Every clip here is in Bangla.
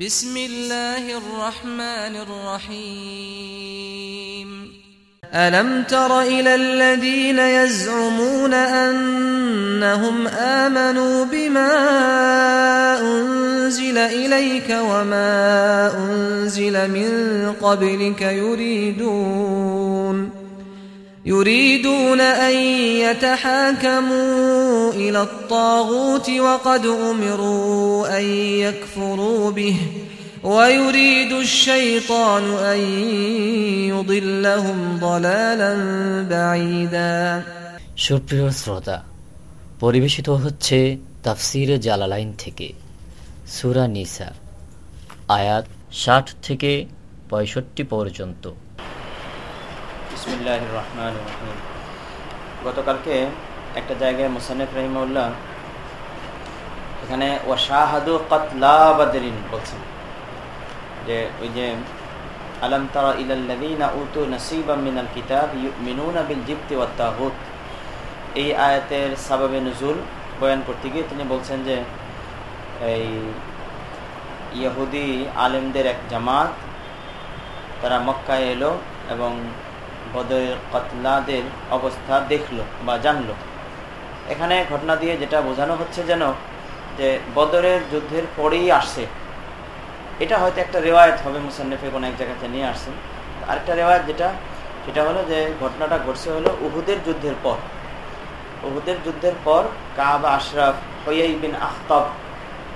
بسم الله الرحمن الرحيم. ألم تر إلى الذين يزعمون أنهم آمنوا بما أنزل إليك وما أنزل من قبلك يريدون يريدون أن يتحاكموا إلى الطاغوت وقد أمروا أن يكفروا به ويريد الشيطان أن يضلهم ضلالا بعيدا সুপ্রিয় শ্রোতা পরিবেশিত হচ্ছে তাফসিরে জালালাইন থেকে সুরা নিসা আয়াত ষাট থেকে পঁয়ষট্টি পর্যন্ত রহমান রহিম গতকালকে একটা জায়গায় মুসানিফ রহিমউল্লাহ এখানে ওয়াশাহাদু কতলা বাদরিন বলছেন যে ওই যে, আলম ইলাল্লাযীনা উতু নাসীবাম মিনাল কিতাব ইউমিনুনা বিল জিবতি ওয়াত এই আয়াতের সাবাবে নজুল বয়ান করতে গিয়ে তিনি বলছেন যে, এই ইহুদি আলেমদের এক জামাত, তারা মক্কায় এলো এবং বদরের কতলাদের অবস্থা দেখল বা জানলো। এখানে ঘটনা দিয়ে যেটা বোঝানো হচ্ছে যেন যে বদরের যুদ্ধের পরেই আসছে। এটা হয়তো একটা রেওয়ায়ত হবে মুসান্নফে কোনো এক জায়গাতে নিয়ে আসছেন। আরেকটা রেওয়ায়ত যেটা, সেটা হলো যে ঘটনাটা ঘটছে হলো উহুদের যুদ্ধের পর। উহুদের যুদ্ধের পর কাব আশরাফ হইয়াই বিন আখতব,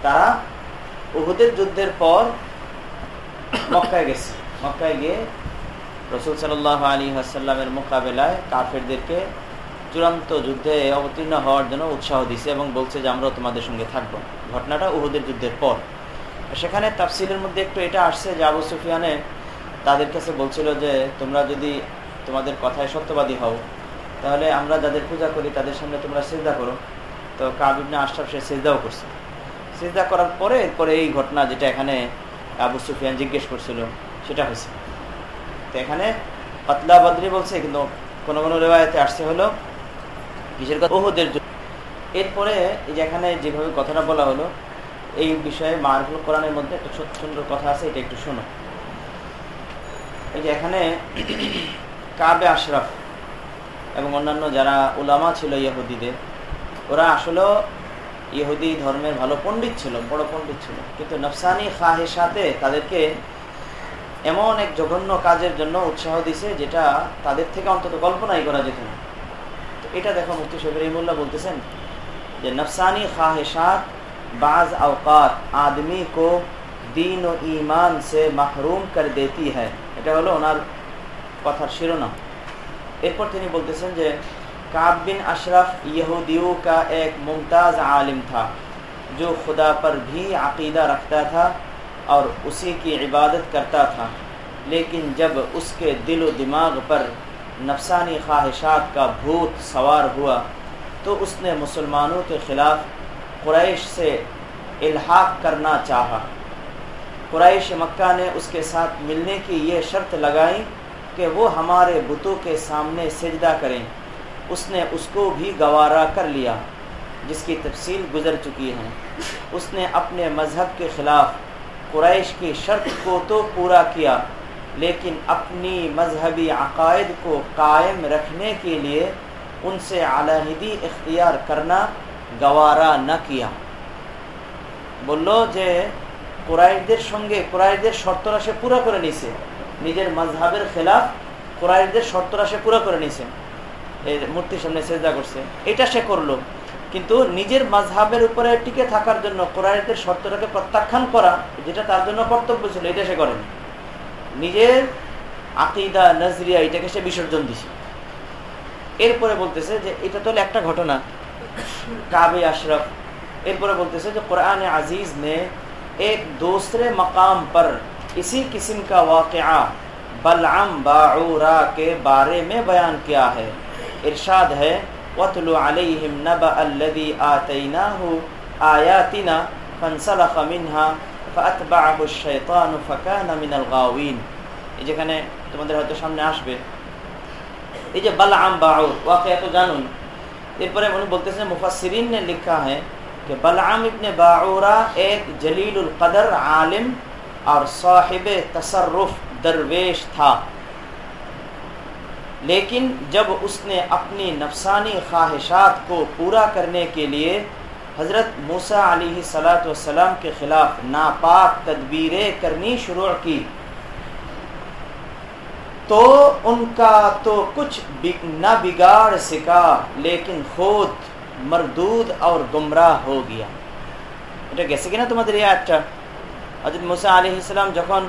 তারা উহুদের যুদ্ধের পর মক্কায় গেছে। মক্কায় গিয়ে রসুল সাল্লাহ আলী আসাল্লামের মোকাবেলায় কাফেরদেরকে চূড়ান্ত যুদ্ধে অবতীর্ণ হওয়ার জন্য উৎসাহ দিছে এবং বলছে যে, আমরাও তোমাদের সঙ্গে থাকব। ঘটনাটা উহুদের যুদ্ধের পর। সেখানে তাফসিলের মধ্যে একটু এটা আসছে যে, আবু সুফিয়ানে তাদের কাছে বলছিল যে, তোমরা যদি তোমাদের কথায় সত্যবাদী হও, তাহলে আমরা যাদের পূজা করি, তাদের সামনে তোমরা সিজদা করো। তো কাবিবনে আশরাফ সে সিজদাও করছে। সিজদা করার পরে, এরপরে এই ঘটনা যেটা এখানে আবু সুফিয়ান জিজ্ঞেস করছিল, সেটা হয়েছে। তো এখানে পাতলা বদরি বলছে, কিন্তু কোন কোন রেওয়ায়তে আসছে হলো কিসের কথা? ওহুদের এরপরে এই যে এখানে যেভাবে কথাটা বলা হলো, এই বিষয়ে মারফুল কোরআনের মধ্যে একটা সুন্দর কথা আছে, এটা একটু শোনো। এই যে এখানে কাবে আশরাফ এবং অন্যান্য যারা উলামা ছিল ইহুদিদের, ওরা আসলেও ইহুদি ধর্মের ভালো পণ্ডিত ছিল, বড় পণ্ডিত ছিল। কিন্তু নফসানি খাহের সাথে তাদেরকে এমন এক জঘন্য কাজের জন্য উৎসাহ দিছে যেটা তাদের থেকে অন্তত কল্পনাই করা যেত না। তো এটা দেখো মুক্তি শবির ইমুল্লা বলতেছেন যে, নফসানি খাহেসাত বাজ আওকাত, আদমি কো দিন ও ইমান সে মাহরুম করে দেতি হ্যাঁ এটা হলো ওনার কথার শিরোনাম। এরপর তিনি বলতেছেন যে, কাব বিন আশরাফ ইহুদিউ কা এক মুমতাজ আলিম থা جو খুদা পর ভি عقیدہ রাখতা থা। اور اسی کی عبادت کرتا تھا۔ لیکن جب اس کے دل و دماغ پر نفسانی خواہشات کا بھوت سوار ہوا، تو اس نے مسلمانوں کے خلاف قریش سے الحاق کرنا چاہا۔ قریش مکہ نے اس کے ساتھ ملنے کی یہ شرط لگائی کہ وہ ہمارے بتوں کے سامنے سجدہ کریں۔ اس نے اس کو بھی گوارا کر لیا، جس کی تفصیل گزر چکی ہے۔ اس نے اپنے مذہب کے خلاف क़ुरैश की शर्त को तो पूरा किया लेकिन अपनी मजहबी अकायद को कायम रखने के लिए उनसे अलहदी इख्तियार करना गवारा न किया বলল যে কোরআদের সঙ্গে কোরআদের শর্তরা সে পুরো করে নিছে নিজের মজহাবের খেলাফ কোরআদের শর্তরা সে পুরো করে নিছে এর মূর্তির সামনে সেজদা করছে এটা সে করলো কিন্তু নিজের মাঝহাবের উপরে টিকে থাকার জন্য কোরআনের শর্তটাকে প্রত্যাখ্যান করা যেটা তার জন্য কর্তব্য ছিল এটা সে করেনি নিজের আকিদা নজরিয়া এটাকে সে বিসর্জন দিছে এরপরে বলতেছে যে এটা তো একটা ঘটনা কাবে আশরফ এরপরে বলতেছে যে কোরআন আজিজ ने एक दूसरे मकाम पर इसी किस्म का वाक़या बलआम बाऊरा के बारे में बयान किया है इरशाद है وَتْلُ عَلَيْهِمْ نَبَأَ الَّذِي آتَيْنَاهُ آيَاتِنَا فَانْسَلَخَ مِنْهَا فَأَتْبَعَهُ الشَّيْطَانُ فَكَانَ مِنَ الْغَاوِينَ۔ যেখানে তোমাদের হয়তো সামনে আসবে। এই যে বালাম বাউর واقعہ তো জানুন। এরপরে উনি বলতেছেন، মুফাসসিরিন نے لکھا ہے کہ بلعام ابن باعورہ ایک جلیل القدر عالم اور صاحب تصرف درویش تھا لیکن جب اس نے اپنی نفسانی خواہشات کو پورا کرنے کے لیے حضرت موسیٰ علیہ صلاۃ وسلم کے خلاف ناپاک تدبیریں کرنی شروع کی، تو ان کا تو کچھ نہ بگاڑ سکا، لیکن خود مردود اور گمراہ ہو گیا۔ এটা کیسے কিনা تو এই اچھا حضرت মুসা علیہ السلام যখন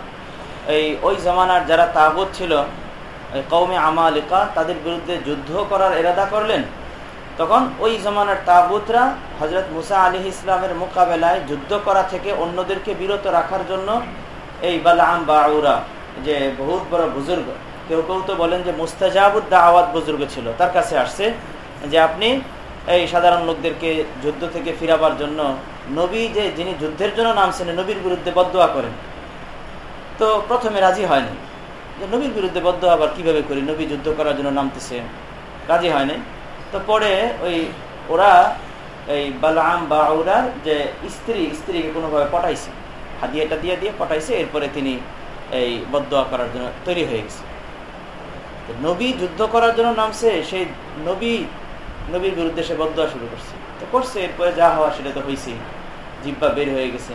এই زمانہ جرا যারা چلو কৌমে আমালিকা, তাদের বিরুদ্ধে যুদ্ধ করার এরাদা করলেন। তখন ওই জমানার তাগুতরা হজরত মুসা আলী ইসলামের মোকাবেলায় যুদ্ধ করা থেকে অন্যদেরকে বিরত রাখার জন্য এই বালাম বাউরা, যে বহুত বড় বুজুর্গ, কেউ কেউ তো বলেন যে মুস্তাজাবুদ্দা আওয়াত বুজুর্গ ছিল, তার কাছে আসছে যে আপনি এই সাধারণ লোকদেরকে যুদ্ধ থেকে ফিরাবার জন্য নবী যে, যিনি যুদ্ধের জন্য নামছেন, নবীর বিরুদ্ধে বদোয়া করেন। তো প্রথমে রাজি হয়নি। নবীর বিরুদ্ধে বদ্ধ আবার কীভাবে করি নবী যুদ্ধ করার জন্য নামতেছে, রাজি হয়নি তো পরে ওই ওরা, এই বালাম বা ওরার যে স্ত্রী, স্ত্রীকে কোনোভাবে পটাইছে, হাদিয়াটা দিয়ে দিয়ে পটাইছে, এরপরে তিনি এই বদোয়া করার জন্য তৈরি হয়ে গেছে। নবী যুদ্ধ করার জন্য নামছে, সেই নবী, নবীর বিরুদ্ধে সে বদোয়া শুরু করছে। তো করছে, এরপরে যা হওয়া সেটা তো হয়েছেই জিব্বা বের হয়ে গেছে।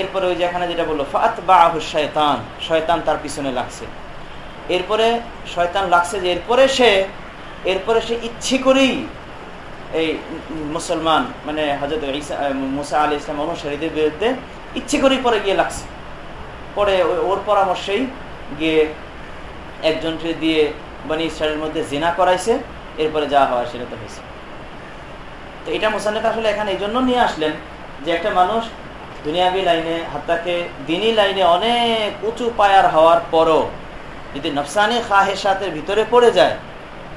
এরপরে ওই যেখানে যেটা বলল ফাত বা আহ শয়তান শয়তান তার পিছনে লাগছে। এরপরে শয়তান লাগছে যে এরপরে সে এরপরে সে ইচ্ছে করেই এই মুসলমান মানে হজরত মুসা আলী ইসলাম অনুসারীদের বিরুদ্ধে ইচ্ছে করেই পরে গিয়ে লাগছে। পরে ওর পরামর্শেই গিয়ে একজনকে দিয়ে মানে ইসরায়েলের মধ্যে জেনা করাইছে, এরপরে যা হওয়া সেটা তো হয়েছে। তো এটা মোসান্নেফ আসলে এখানে এই জন্য নিয়ে আসলেন যে একটা মানুষ দুনিয়াবি লাইনে হাত্তাকে দিনী লাইনে অনেক উঁচু পায়ার হওয়ার পরও যদি নফসানি খাহেসাতের ভিতরে পড়ে যায়،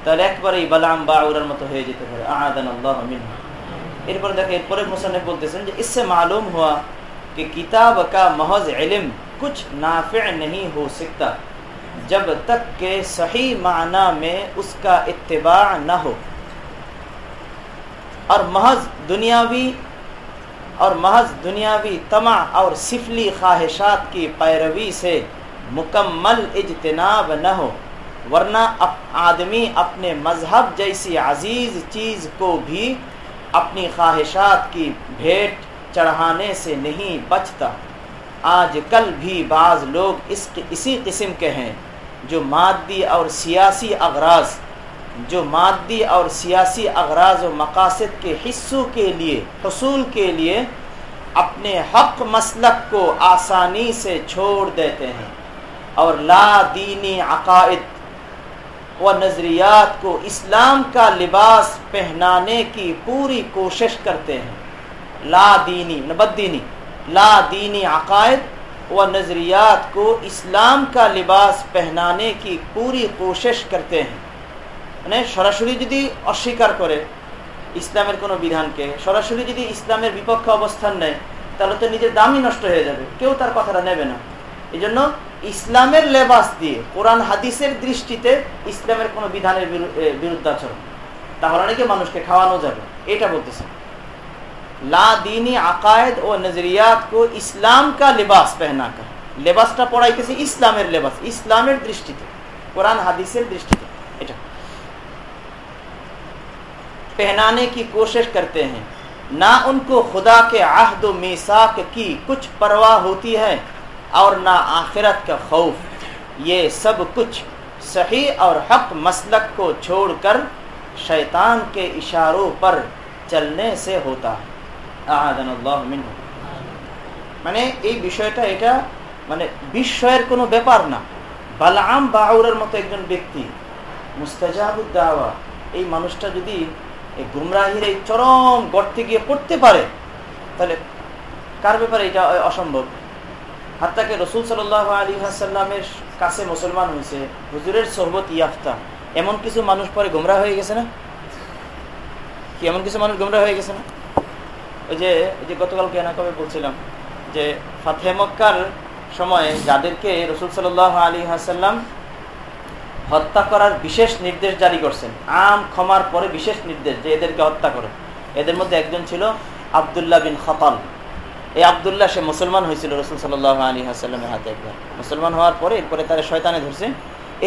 তাহলে একবারেই বালাম বা আউরার মতো হয়ে যেতে পারে। আহাদান আল্লাহ মিনহা। এরপরে দেখে এরপরে মোসানেফ বলতেছেন যে اس سے معلوم ہوا کہ کتاب کا محض علم کچھ نافع نہیں ہو سکتا جب تک کہ صحیح معنی میں اس کا اتباع نہ ہو اور محض دنیاوی اور محض دنیاوی طمع اور سفلی خواہشات کی پیروی سے مکمل اجتناب نہ ہو، ورنہ آدمی اپنے مذہب جیسی عزیز چیز کو بھی اپنی خواہشات کی بھیٹ چڑھانے سے نہیں بچتا۔ آج کل بھی بعض لوگ اس اسی قسم کے ہیں، جو مادی اور سیاسی اغراض، جو مادی اور سیاسی اغراض و مقاصد کے حصوں کے لیے، حصول کے لیے اپنے حق مسلک کو آسانی سے چھوڑ دیتے ہیں۔ और ला दीनी अकायद व नज़रियात को इस्लाम का लिबास पहनाने की पूरी कोशिश करते हैं ला दीनी नबदीनी ला दीनी अकायद व नज़रियात को इस्लाम का लिबास पहनाने की पूरी कोशिश करते हैं মানে সরাসরি যদি অস্বীকার করে ইসলামের কোনো বিধানকে সরাসরি যদি ইসলামের বিপক্ষে অবস্থান নেয় তাহলে তো নিজের দামই নষ্ট হয়ে যাবে কেউ তার কথাটা নেবে না এই জন্য ইসলামের লেবাস দিয়ে، কোরআন হাদিসের দৃষ্টিতে ইসলামের কোনো বিধানের বিরুদ্ধাচরণ। তাহলে নাকি মানুষকে খাওয়ানো যাবে। এটা বলতেছে। لا دینی عقائد اور نظریات کو اسلام کا لباس پہنا کر لباسটা পড়াই কেছে ইসলামের লেবাস، ইসলামের দৃষ্টিতে। قرآن হাদিসের দৃষ্টিতে। এটা। پہنانے کی کوشش کرتے ہیں? نہ ان کو خدا کے عہد و میثاق کی کچھ پرواہ ہوتی ہے؟ और ना आखिरत का खौफ ये सब कुछ सही और हक मसलक को छोड़कर शैतान के इशारों पर चलने से होता है মানে এই বিষয়টা এটা মানে বিস্ময়ের কোনো ব্যাপার না বালাম বাউরের মতো একজন ব্যক্তি মুস্তাজাবুদ্দাওয়া এই মানুষটা যদি এই গুমরাহির এই চরম গর্তে গিয়ে পড়তে পারে তাহলে কার ব্যাপারে এটা অসম্ভব হাত্তাকে রসুল সাল আলী হাসাল্লামের কাছে মুসলমান হয়েছে, হুজুরের সহবত ইয়াফতা। এমন কিছু মানুষ পরে গুমরা হয়ে গেছে না? কি, এমন কিছু মানুষ গুমরা হয়ে গেছে না? ওই যে ওই যে গতকালকে এনা কবে বলছিলাম যে ফাতে মক্কার সময় যাদেরকে রসুল সাল আলী হাসাল্লাম হত্যা করার বিশেষ নির্দেশ জারি করছেন, আম ক্ষমার পরে বিশেষ নির্দেশ যে এদেরকে হত্যা করে। এদের মধ্যে একজন ছিল আবদুল্লাহ বিন খতাল। এই আবদুল্লাহ, সে মুসলমান হয়েছিল রসুল সাল্লাহ আলী হাসাল্লামের হাতে একবার। মুসলমান হওয়ার পরে এরপরে তারা শয়তানে ধরছে।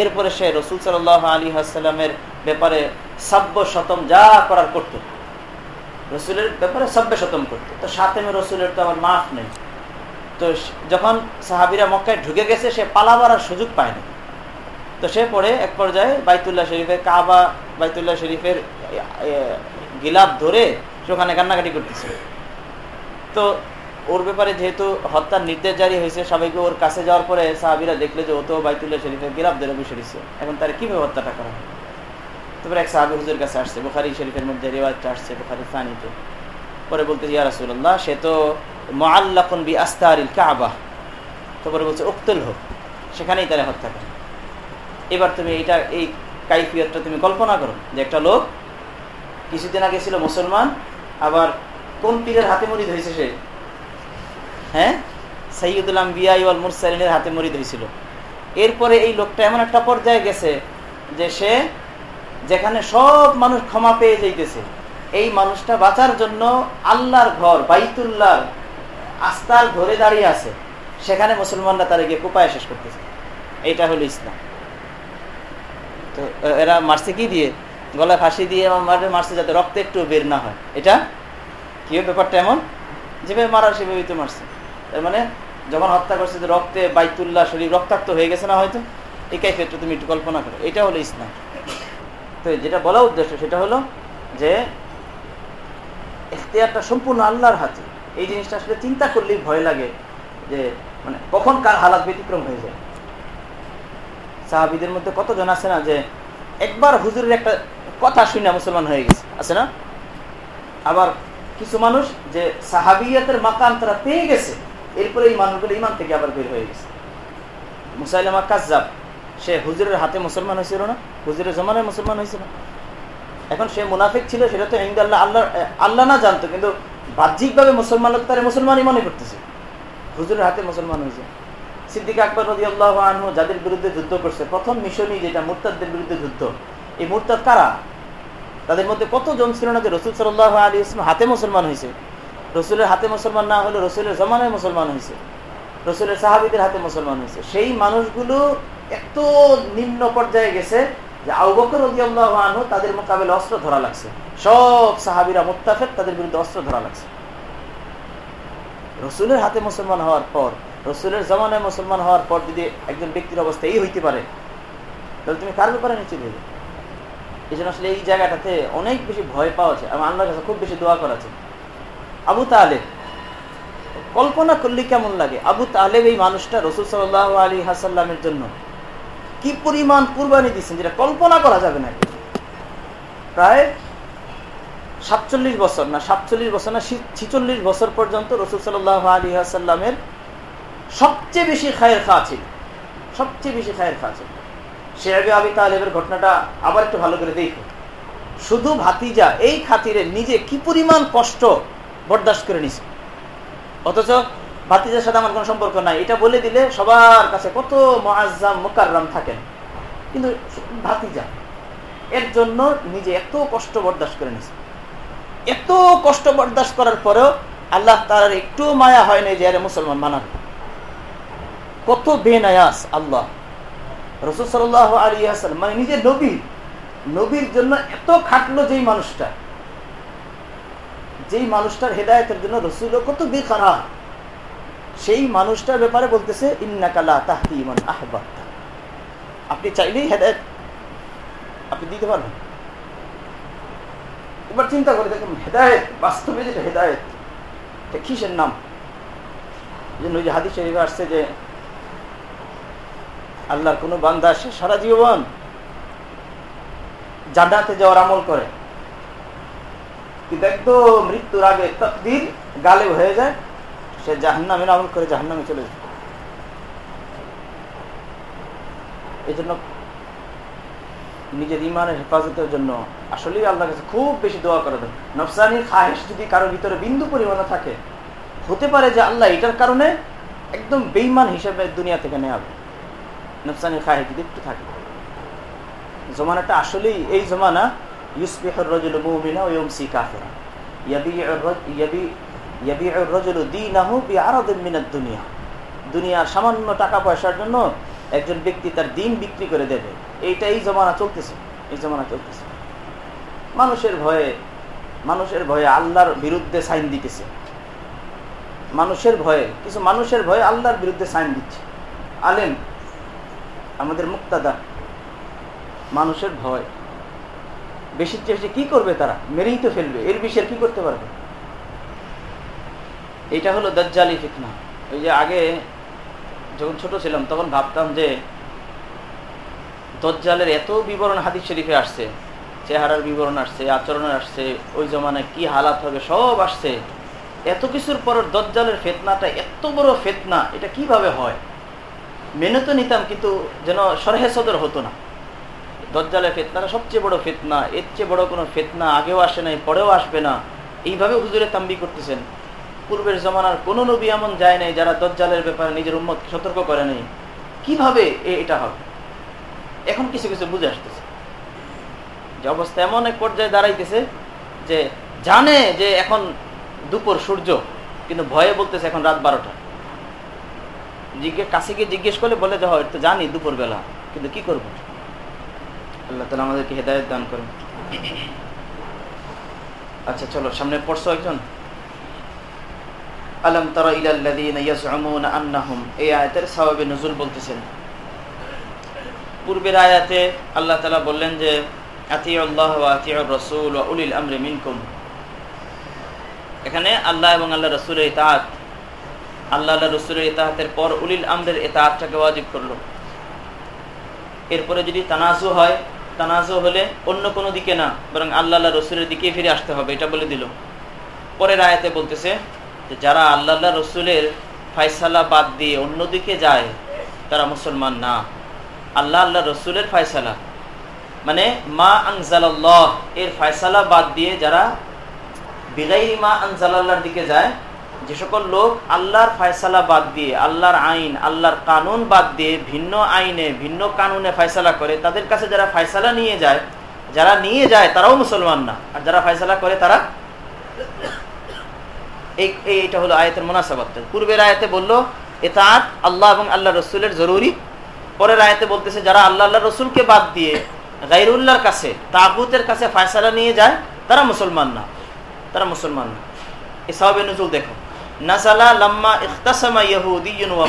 এরপরে সে রসুল সাল্লাহ আলী হাসাল্লামের ব্যাপারে সাব্য শতম যা করার করতো, রসুলের ব্যাপারে সাব্য শতম করতো। তো সাতেমে রসুলের তো আমার মাফ নেই। তো যখন সাহাবিরা মক্কায় ঢুকে গেছে, সে পালাবার আর সুযোগ পায় না তো সে পরে এক পর্যায়ে বাইতুল্লাহ শরীফের কাবা, বাইতুল্লাহ শরীফের গিলাপ ধরে সে ওখানে কান্নাকাটি করতেছে। তো ওর ব্যাপারে যেহেতু হত্যার নির্দেশ জারি হয়েছে, সবাইকে ওর কাছে যাওয়ার পরে সাহাবিরা দেখলে যে ও তো বাইতুল্লাহ শরীফের ধরে বসে দিচ্ছে এখন তার কীভাবে হত্যাটা করা? হয় তারপরে এক সাহাবি হুজুর কাছে আসছে, বুখারি শরীফের মধ্যে রেওয়াজটা আসছে বুখারি ফানিতে পরে বলতে, ইয়া রাসুল্লাহ সে তো মোয়াল্লাকুন বি আস্তারিল কাবা তারপরে বলছে, উক্তুল হোক, সেখানেই তারা হত্যা করে। এবার তুমি এইটা, এই কাইফিয়তটা তুমি কল্পনা করো যে একটা লোক কিছুদিন আগে ছিল মুসলমান, আবার কোন পীরের হাতে মরিদ হয়েছে সে? হ্যাঁ? সৈয়দুল আম্বিয়া ওয়াল মুরসালিনের হাতে মরিদ হয়েছিল। এরপরে এই লোকটা এমন একটা পর্যায়ে গেছে যে সে, যেখানে সব মানুষ ক্ষমা পেয়ে যাইতেছে। এই মানুষটা বাঁচার জন্য আল্লাহর ঘর, বাইতুল্লাহ, আস্তার ধরে দাঁড়িয়ে আছে। সেখানে মুসলমানরা তারা গিয়ে কোপায় শেষ করতেছে। এইটা হলো ইসলাম। তো এরা মারছে কি দিয়ে? গলায় ফাঁসি দিয়ে মারবে, মারছে যাতে রক্ত একটু বের না হয়। এটা? কি ব্যাপারটা এমন? যেভাবে মারার সেভাবেই তো মারছে। তার মানে যখন হত্যা করছে যে রক্তে বাইতুল্লাহ শরীর রক্তাক্ত হয়ে গেছে না হয়তো, এই কাইফেটটা তুমি একটু কল্পনা করো। এটা হলো ইসলাম। তো যেটা বলা উদ্দেশ্য সেটা হলো যে এখতিয়ারটা সম্পূর্ণ আল্লাহর হাতে। এই জিনিসটা আসলে চিন্তা করলেই ভয় লাগে যে মানে কখন কার হালাত ব্যতিক্রম হয়ে যায়। সাহাবিদের মধ্যে কতজন আছে না যে, একবার হুজুরের একটা কথা শুনে মুসলমান হয়ে গেছে, আছে না? আবার কিছু মানুষ যে সাহাবিয়াতের মাকাম তারা পেয়ে গেছে এরপরে এই মানুষগুলো ইমান থেকে আবার বের হয়ে গেছে। মুসাইলামা কাজাব সে হুজুরের হাতে মুসলমান হয়েছিল না? হুজুরের জমানায় মুসলমান হয়েছিল এখন সে মুনাফিক ছিল, সেটা তো আল্লাহ আল্লাহ আল্লাহ না জানতো, কিন্তু বাহ্যিকভাবে মুসলমান লোক তারা মুসলমানই মনে করতেছে। হুজুরের হাতে মুসলমান হয়েছে। সিদ্দিক আকবর নদী আল্লাহ আনহু যাদের বিরুদ্ধে যুদ্ধ করছে, প্রথম মিশনই যেটা মুরতাদদের বিরুদ্ধে যুদ্ধ, এই মুরতাদ কারা? তাদের মধ্যে কতজন ছিল না যে রসুল সাল্লাহ আলী ইসলাম হাতে মুসলমান হয়েছে? রসুলের হাতে মুসলমান না হলে রসুলের জমানায় মুসলমান হয়েছে। রসুলের সাহাবিদের হাতে মুসলমান হয়েছে। সেই মানুষগুলো এত নিম্ন পর্যায়ে গেছে যে আউবকর আনহু তাদের মোকাবেলা অস্ত্র ধরা লাগছে। সব সাহাবিরা মুত্তাফেক, তাদের বিরুদ্ধে অস্ত্র ধরা লাগছে। রসুলের হাতে মুসলমান হওয়ার পর, রসুলের জমানায় মুসলমান হওয়ার পর যদি একজন ব্যক্তির অবস্থা এই হইতে পারে, তাহলে তুমি কার ব্যাপারে নিচে দেবে এই জন্য আসলে এই জায়গাটাতে অনেক বেশি ভয় পাওয়া যায়। আমার আল্লাহর কাছে খুব বেশি দোয়া করা যায় আবু তালেব। কল্পনা করলে কেমন লাগে? আবু তালেব এই মানুষটা রসুল সাল আলী হাসাল্লামের জন্য কি পরিমাণ কুরবানি দিচ্ছেন যেটা কল্পনা করা যাবে না প্রায় সাতচল্লিশ বছর, না সাতচল্লিশ বছর না ছিচল্লিশ বছর পর্যন্ত রসুল সাল্লাহ আলী আসাল্লামের সবচেয়ে বেশি খায়ের খাওয়া ছিল। সবচেয়ে বেশি খায়ের খাওয়া ছিল। শেয়াবি আবি তালেবের ঘটনাটা আবার একটু ভালো করে দেখো। শুধু ভাতিজা, এই খাতিরে নিজে কি পরিমাণ কষ্ট বরদাস্ত করে নিছে। অথচ ভাতিজার সাথে আমার কোনো সম্পর্ক নাই। এটা বলে দিলে সবার কাছে কত মহাজাম মোকাররাম থাকেন। কিন্তু ভাতিজা, এর জন্য নিজে এত কষ্ট বরদাস্ত করে নিছে। এত কষ্ট বরদাস্ত করার পরেও আল্লাহ তার একটু মায়া হয় নাই যে আরে মুসলমান মানার কত বেনায়াস আল্লাহ। রসুল সাল আলী হাসান মানে নিজের নবী, নবীর জন্য এত খাটলো যেই মানুষটা। যেই মানুষটার হেদায়তের জন্য রসুল কত বেখারা সেই মানুষটার ব্যাপারে বলতেছে ইন্নাকালা তাহতি ইমান আহবাদ আপনি চাইলেই হেদায়ত আপনি দিতে পারবেন। এবার চিন্তা করে দেখুন, হেদায়ত, বাস্তবে যেটা হেদায়ত কিসের নাম? যে হাদিস শরীফে আসছে যে, আল্লাহর কোনো বান্দা, সে সারা জীবন জান্নাতে যাওয়ার আমল করে। কিন্তু একদম মৃত্যুর আগে তকদির গালে হয়ে যায়, সে জাহান্নামের আমল করে জাহান্নামে চলে যায়। এই জন্য নিজের ইমানের হেফাজতের জন্য আসলেই আল্লাহ কাছে খুব বেশি দোয়া করে দেন নফসানির খাহেস যদি কারোর ভিতরে বিন্দু পরিমাণে থাকে, হতে পারে যে আল্লাহ এটার কারণে একদম বেইমান হিসেবে দুনিয়া থেকে নেওয়া নফসানির খাহেস যদি একটু থাকে। জমানাটা আসলেই এই জমানা ইউসবিহর রজুল মুমিনা ও ইউমসি কাফেরা ইয়াবি ইয়াবি দুনিয়া দুনিয়ার সামান্য টাকা পয়সার জন্য একজন ব্যক্তি তার দিন বিক্রি করে দেবে। এইটা এই জমানা চলতেছে। এই জমানা চলতেছে। মানুষের ভয়ে মানুষের ভয়ে আল্লাহর বিরুদ্ধে সাইন দিতেছে। মানুষের ভয়ে, কিছু মানুষের ভয়ে আল্লাহর বিরুদ্ধে সাইন দিচ্ছে। আলেম, আমাদের মুক্তাদা, মানুষের ভয়। বেশি চেষ্টা, কি করবে তারা? মেরেই তো ফেলবে। এর বিষয়ে কি করতে পারবে? এটা হলো দজ্জালি ফিতনা। ওই যে আগে যখন ছোট ছিলাম, তখন ভাবতাম যে দজ্জালের এত বিবরণ হাদিস শরীফে আসছে, চেহারার বিবরণ আসছে, আচরণ আসছে, ওই জমানায় কি হালাত হবে, সব আসছে। এত কিছুর পর দজ্জালের ফেতনাটা এত বড় ফেতনা, এটা কীভাবে হয়? মেনে তো নিতাম, কিন্তু যেন সরহে সদর হতো না। দজ্জালের ফেতনাটা সবচেয়ে বড় ফেতনা, এর চেয়ে বড় কোনো ফেতনা আগেও আসে নাই, পরেও আসবে না। এইভাবে হুজুরে তাম্বি করতেছেন। পূর্বের জমানার কোন নবী এমন যায় নাই যারা দজ্জালের ব্যাপারে নিজের উম্মত সতর্ক করে নেই। কীভাবে এটা হবে? এখন কিছু কিছু বুঝে আসতেছে। যে অবস্থা এমন এক পর্যায়ে দাঁড়াইতেছে যে জানে যে এখন দুপুর সূর্য, কিন্তু ভয়ে বলতেছে এখন রাত বারোটা। জিজ্ঞেস কাছে গিয়ে জিজ্ঞেস করলে বলে যে হয়তো জানি দুপুর বেলা কিন্তু কি করব? আল্লাহ তালা আমাদেরকে হেদায়ত দান করুন। আচ্ছা চলো, সামনে পড়ছো একজন? আলম তারা ইলাল্লাযীনা ইয়াজউমুনা আন্নাহুম। এই আয়াতের সওয়াবে নজুল বলতেছেন। পূর্বের আয়াতে আল্লাহ তালা বললেন যে, আতিউল্লাহ আতিউর রাসূল উলিল আমরি মিনকুম। এখানে আল্লাহ এবং আল্লাহ রাসূলের ইতাআত। আল্লাহ আল্লাহ রসুলের ইতাহাতের পর উলিল আমরের ইতাহাতটাকে ওয়াজিব করল। এরপরে যদি তানাজু হয় তানাজু হলে অন্য কোনো দিকে না, বরং আল্লাহ রসুলের দিকে ফিরে আসতে হবে, এটা বলে দিল। পরের আয়াতে বলতেছে যে, যারা আল্লাহ রসুলের ফায়সালা বাদ দিয়ে অন্যদিকে যায়, তারা মুসলমান না। আল্লাহ আল্লাহ রসুলের ফায়সালা। মানে মা আনজাল্লাহ এর ফায়সালা বাদ দিয়ে যারা বিগাই মা আনজাল্লাহর দিকে যায় যে সকল লোক আল্লাহর ফায়সালা বাদ দিয়ে, আল্লাহর আইন, আল্লাহর কানুন বাদ দিয়ে ভিন্ন আইনে, ভিন্ন কানুনে ফায়সালা করে, তাদের কাছে যারা ফায়সালা নিয়ে যায়, যারা নিয়ে যায় তারাও মুসলমান না। আর যারা ফায়সালা করে তারা এই এইটা হলো আয়তের মোনাসাবাত। পূর্বের আয়তে বলল এতাত আল্লাহ এবং আল্লাহ রসুলের জরুরি। পরের আয়তে বলতেছে, যারা আল্লাহ আল্লাহ রসুলকে বাদ দিয়ে গাইরুল্লাহর কাছে, তাগুতের কাছে ফায়সালা নিয়ে যায়, তারা মুসলমান না। তারা মুসলমান না। এ সবে নজুল দেখো। নাজালা লাম্মা ইখতাসামা ইয়াহুদিয়ুন ওয়া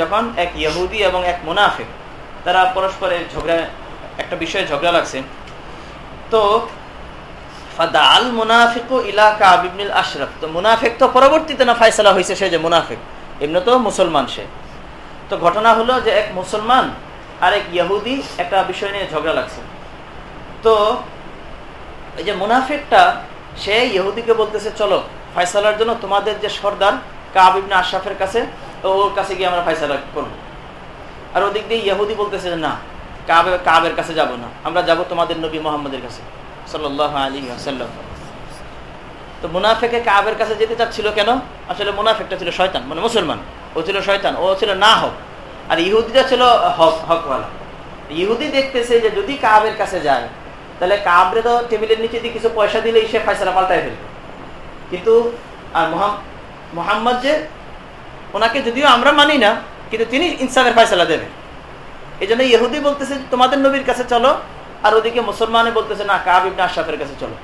যখন এক ইহুদি এবং এক মুনাফিক, তারা পরস্পরের ঝগড়া, একটা বিষয়ে ঝগড়া লাগছে। তো ফাদাল মুনাফিক ইলা কাব ইবনুল আশরাফ। তো মুনাফিক তো পরবর্তীতে না ফয়সালা হয়েছে সে যে মুনাফিক, এমনি তো মুসলমান সে। তো ঘটনা হলো যে এক মুসলমান আর এক ইহুদি একটা বিষয় নিয়ে ঝগড়া লাগছে। তো এই যে মুনাফিকটা সে ইহুদিকে বলতেছে, চলো, ফয়সালার জন্য তোমাদের যে সর্দার কাব ইবনে আশরাফের কাছে ওর কাছে গিয়ে আমরা ফয়সালা করব। আর ওদিক দিয়ে ইহুদি বলতেছে না, কাবে, কাবের কাছে যাব না, আমরা যাব তোমাদের নবী মোহাম্মদের কাছে। সাল্লাহ আলী আসাল্লাম তো মুনাফেকে কাবের কাছে যেতে চাচ্ছিল কেন? আসলে মুনাফেকটা ছিল শয়তান মানে মুসলমান। ও ছিল শয়তান, ও ছিল না হক। আর ইহুদিটা ছিল হক, হকওয়ালা। ইহুদি দেখতেছে যে যদি কাবের কাছে যায় তাহলে কাবরে তো টেবিলের নিচে দিয়ে কিছু পয়সা দিলেই সে ফাইসলা পাল্টাই ফেলবে। কিন্তু, আর মোহাম্মদ যে, ওনাকে যদিও আমরা মানি না, কিন্তু তিনি ইনসাফের ফাইসলা দেবে। এই জন্য ইহুদি বলতেছে, তোমাদের নবীর কাছে চলো, আর ওদিকে মুসলমানে বলতেছে, না, কাব ইবনে আশরাফের কাছে চলো।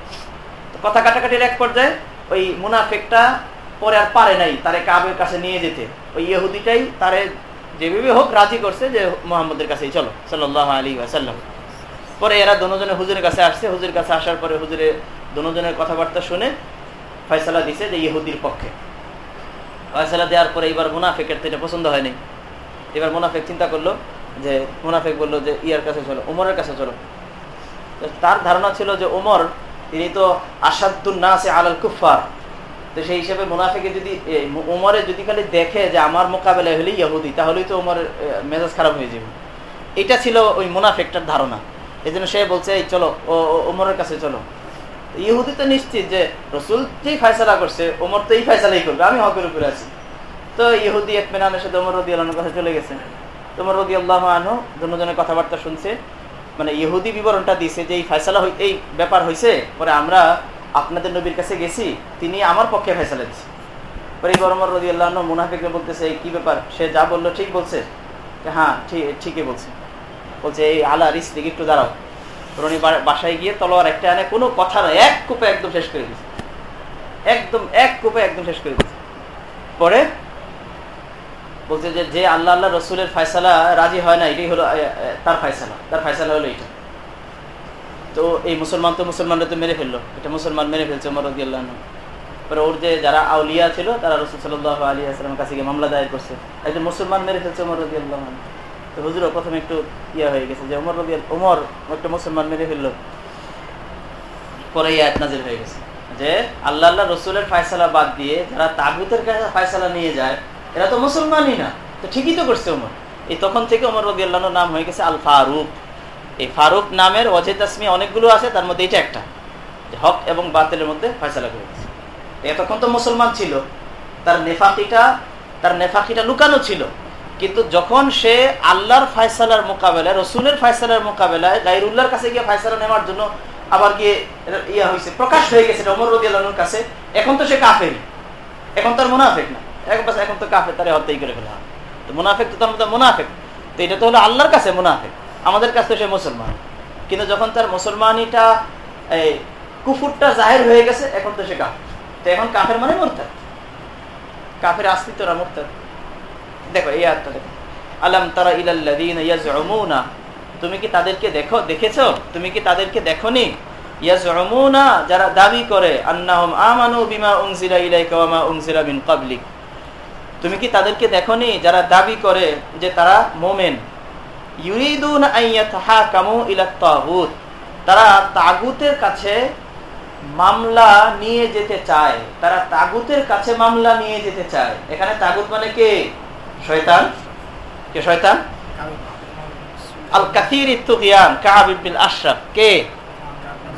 কথা কাটাকাটির এক পর্যায়ে ওই মুনাফেকটা পরে আর পারে নাই, তারে কাবের কাছে নিয়ে যেতে। ওই ইহুদিটাই তারে যেভাবে হোক রাজি করছে যে মোহাম্মদের কাছেই চলো সাল্লাহ আলী আসাল্লাম পরে এরা দুজনে হুজুরের কাছে আসছে, হুজুরের কাছে আসার পরে হুজুরে দুজনের কথাবার্তা শুনে ফয়সালা দিছে যে ইহুদির পক্ষে। ফয়সালা দেওয়ার পরে এবার মুনাফেকের তো এটা পছন্দ হয়নি। এবার মুনাফেক চিন্তা করল যে, মুনাফেক বলল যে, ইয়ার কাছে চলো, উমরের কাছে চলো। তার ধারণা ছিল যে ওমর তিনি তো আসাদুল না আছে আলাল কুফার তো সেই হিসেবে মুনাফেকে যদি উমরে যদি খালি দেখে যে আমার মোকাবেলায় হলেই ইহুদি, তাহলেই তো ওমরের মেজাজ খারাপ হয়ে যাবে। এটা ছিল ওই মুনাফেকটার ধারণা। এই জন্য সে বলছে, এই চলো, ও ওমরের কাছে চলো। ইহুদি তো নিশ্চিত যে রসুল যেই ফায়সালা করছে, ওমর তো এই ফায়সালাই করবে, আমি হকের উপরে আছি। তো ইহুদি একমেনানের সাথে ওমর রদি আল্লাহর কাছে চলে গেছে। তোমার রদি আল্লাহ আনহ দুজনের কথাবার্তা শুনছে মানে ইহুদি বিবরণটা দিছে যে এই ফায়সালা এই ব্যাপার হয়েছে পরে আমরা আপনাদের নবীর কাছে গেছি, তিনি আমার পক্ষে ফেসলা দিচ্ছে পরে এই বরমর রদি আল্লাহ মুনাফিকরা বলতেছে, এই কি ব্যাপার? সে যা বলল ঠিক বলছে। হ্যাঁ ঠিক ঠিকই বলছে। বলছে, এই আলা রিস দিকে একটু দাঁড়াও। রনি বাসায় গিয়ে তলোয়ার একটা আনে, কোনো কথা নয় এক কূপে একদম শেষ করে দিচ্ছে একদম, এক কূপে একদম শেষ করে দিচ্ছে পরে বলছে যে যে আল্লাহ আল্লাহ রসুলের ফায়সালা রাজি হয় না, এটাই হলো তার ফায়সালা। তার ফায়সালা হলো এটা তো এই মুসলমান তো মুসলমানরা তো মেরে ফেলল। এটা মুসলমান মেরে ফেলছে রদি পরে ওর যে যারা আউলিয়া ছিল, তারা রসুল সাল্লাহ আলী আসলামের কাছে গিয়ে মামলা দায়ের করছে। একজন মুসলমান মেরে ফেলছে ওমর রদি আল্লাহ তো হুজুরও প্রথমে একটু ইয়া হয়ে গেছে যে ওমর রদি ওমর একটা মুসলমান মেরে ফেলল। পরে ইয়াত নাজির হয়ে গেছে। যে আল্লাহ আল্লাহ রসুলের ফায়সালা বাদ দিয়ে যারা তাগুতের কাছে ফায়সালা নিয়ে যায়, এরা তো মুসলমানই না। তো ঠিকই তো করছে ওমর এই তখন থেকে ওমর রদি আল্লাহর নাম হয়ে গেছে আল ফারুক এই ফারুক নামের অজে তাসমি অনেকগুলো আছে, তার মধ্যে এটা একটা হক এবং বাতিলের মধ্যে ফয়সালা করে গেছে এতক্ষণ তো মুসলমান ছিল, তার নেফাকিটা তার নেফাকিটা লুকানো ছিল। কিন্তু যখন সে আল্লাহর ফায়সালার মোকাবেলায়, রসুলের ফায়সালার মোকাবেলায় গাইরুল্লাহর কাছে গিয়ে ফায়সালা নেওয়ার জন্য আবার গিয়ে ইয়া হয়েছে প্রকাশ হয়ে গেছে অমর রদি আল্লাহর কাছে, এখন তো সে কাফের। এখন তার মুনাফেক না। এখন তো কাফের, তারে হত্যাই করে ফেলা তো মুনাফেক তো তার মধ্যে মুনাফেক। তো এটা তো হলো আল্লাহর কাছে মুনাফেক। আমাদের কাছে সে মুসলমান। কিন্তু যখন তার মুসলমানিটা, এই কুফুরটা জাহের হয়ে গেছে, এখন তো সে কাফের। তো এখন কাফের মানে মোরতাদ। কাফের আস্তিত্বরা মোরতাদ। দেখো, এই আয়াতটা দেখো। আলম তারা ইয়াজউমুনা তুমি কি তাদেরকে দেখো, দেখেছ? তুমি কি তাদেরকে দেখোনি? ইয়াজউমুনা যারা দাবি করে, আন্নাহুম আমানু বিমা তুমি কি তাদেরকে দেখোনি? যারা দাবি করে যে তারা মোমেন। ইউরিদুন আইয়াতাহাকামু ইলা তাগুত তারা তাগুতের কাছে মামলা নিয়ে যেতে চায়। তারা তাগুতের কাছে মামলা নিয়ে যেতে চায়। এখানে তাগুত মানে কে? শয়তান? কে শয়তান? আল কাসির ইত্তুগিয়ান কাব ইবনে আশরাফ। কে?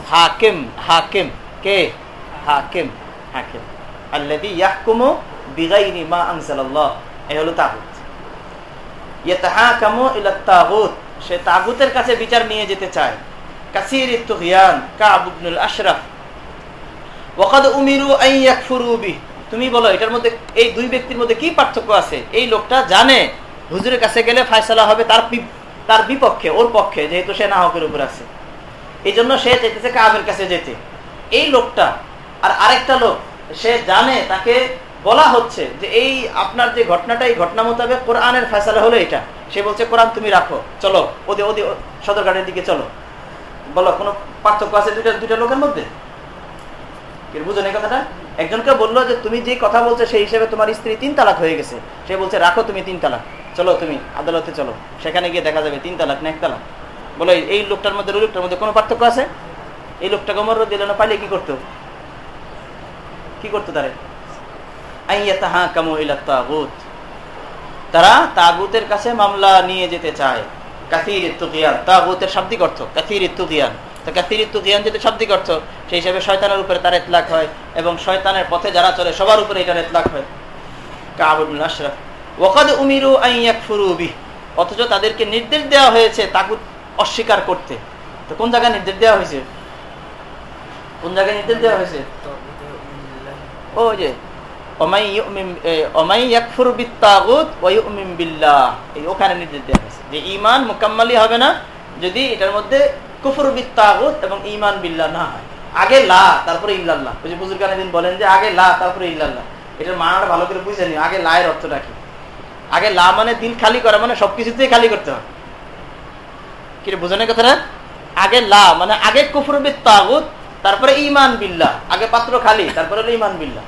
হাকিম হাকিম। কে? হাকিম হাকিম। আল্লাযী ইয়াহকুমু বিগাইরি মা আনজালাল্লাহ। এই হলো তাগুত। ইয়াতাহাকামু ইলা তাগুত। সে তাগুতের কাছে বিচার নিয়ে যেতে চায়। কাসির ইত্তুগিয়ান কাব ইবনে আশরাফ। ওয়াকাদ উমিরু আন ইয়াকফুরু বিহি। তুমি বলো, এটার মধ্যে এই দুই ব্যক্তির মধ্যে কি পার্থক্য আছে? এই লোকটা জানে, হুজুরের কাছে গেলে ফায়সালা হবে তার তার বিপক্ষে, ওর পক্ষে, যেহেতু সে নাহকের উপর আছে। এই জন্য সে চাইতেছে কাবের কাছে যেতে। এই লোকটা আর আরেকটা লোক, সে জানে, তাকে বলা হচ্ছে যে এই আপনার যে ঘটনাটা, এই ঘটনা মোতাবেক কোরআনের ফয়সালা হলো এটা। সে বলছে, কোরআন তুমি রাখো, চলো ওদের ওদের সদরঘাটের দিকে চলো। বলো, কোনো পার্থক্য আছে দুইটা দুইটা লোকের মধ্যে? বুঝলেন এই কথাটা? একজনকে বলল যে তুমি যে কথা বলছো সেই হিসেবে তোমার স্ত্রী তিন তালাক হয়ে গেছে। সে বলছে, রাখো তুমি তিন তালাক। চলো তুমি আদালতে চলো। সেখানে গিয়ে দেখা যাবে তিন তালাক না এক তালাক। বলো, এই লোকটার মধ্যে, ওই লোকটার মধ্যে কোনো পার্থক্য আছে? এই লোকটাকে মর দিল না পাইলে কি করতো? কি করতো তারে? তারা তাগুতের কাছে মামলা নিয়ে যেতে চায়। কাথির ইত্তুকিয়ান তাগুতের শাব্দিক অর্থ? তাদেরকে নির্দেশ দেওয়া হয়েছে অস্বীকার করতে। তো কোন জায়গায় নির্দেশ দেওয়া হয়েছে? কোন জায়গায় নির্দেশ দেওয়া হয়েছে? ও যে ওখানে নির্দেশ দেওয়া হয়েছে। ইমান মোকাম্মালি হবে না যদি এটার মধ্যে কুফর বিত্তাগুত এবং ইমান বিল্লাহ না হয়। আগে লা, তারপরে ইল্লাল্লাহ। ওই যে বুজুর দিন বলেন যে আগে লা, তারপরে ইল্লাল্লাহ। এটার মানাটা ভালো করে বুঝে নি আগে লায়ের অর্থটা কি? আগে লা মানে দিল খালি করা মানে সবকিছুতেই খালি করতে হবে কি বুঝানোর কথাটা? আগে লা মানে আগে কুফর বিত্তাগুত তারপরে ইমান বিল্লাহ। আগে পাত্র খালি, তারপরে হলো ইমান বিল্লাহ।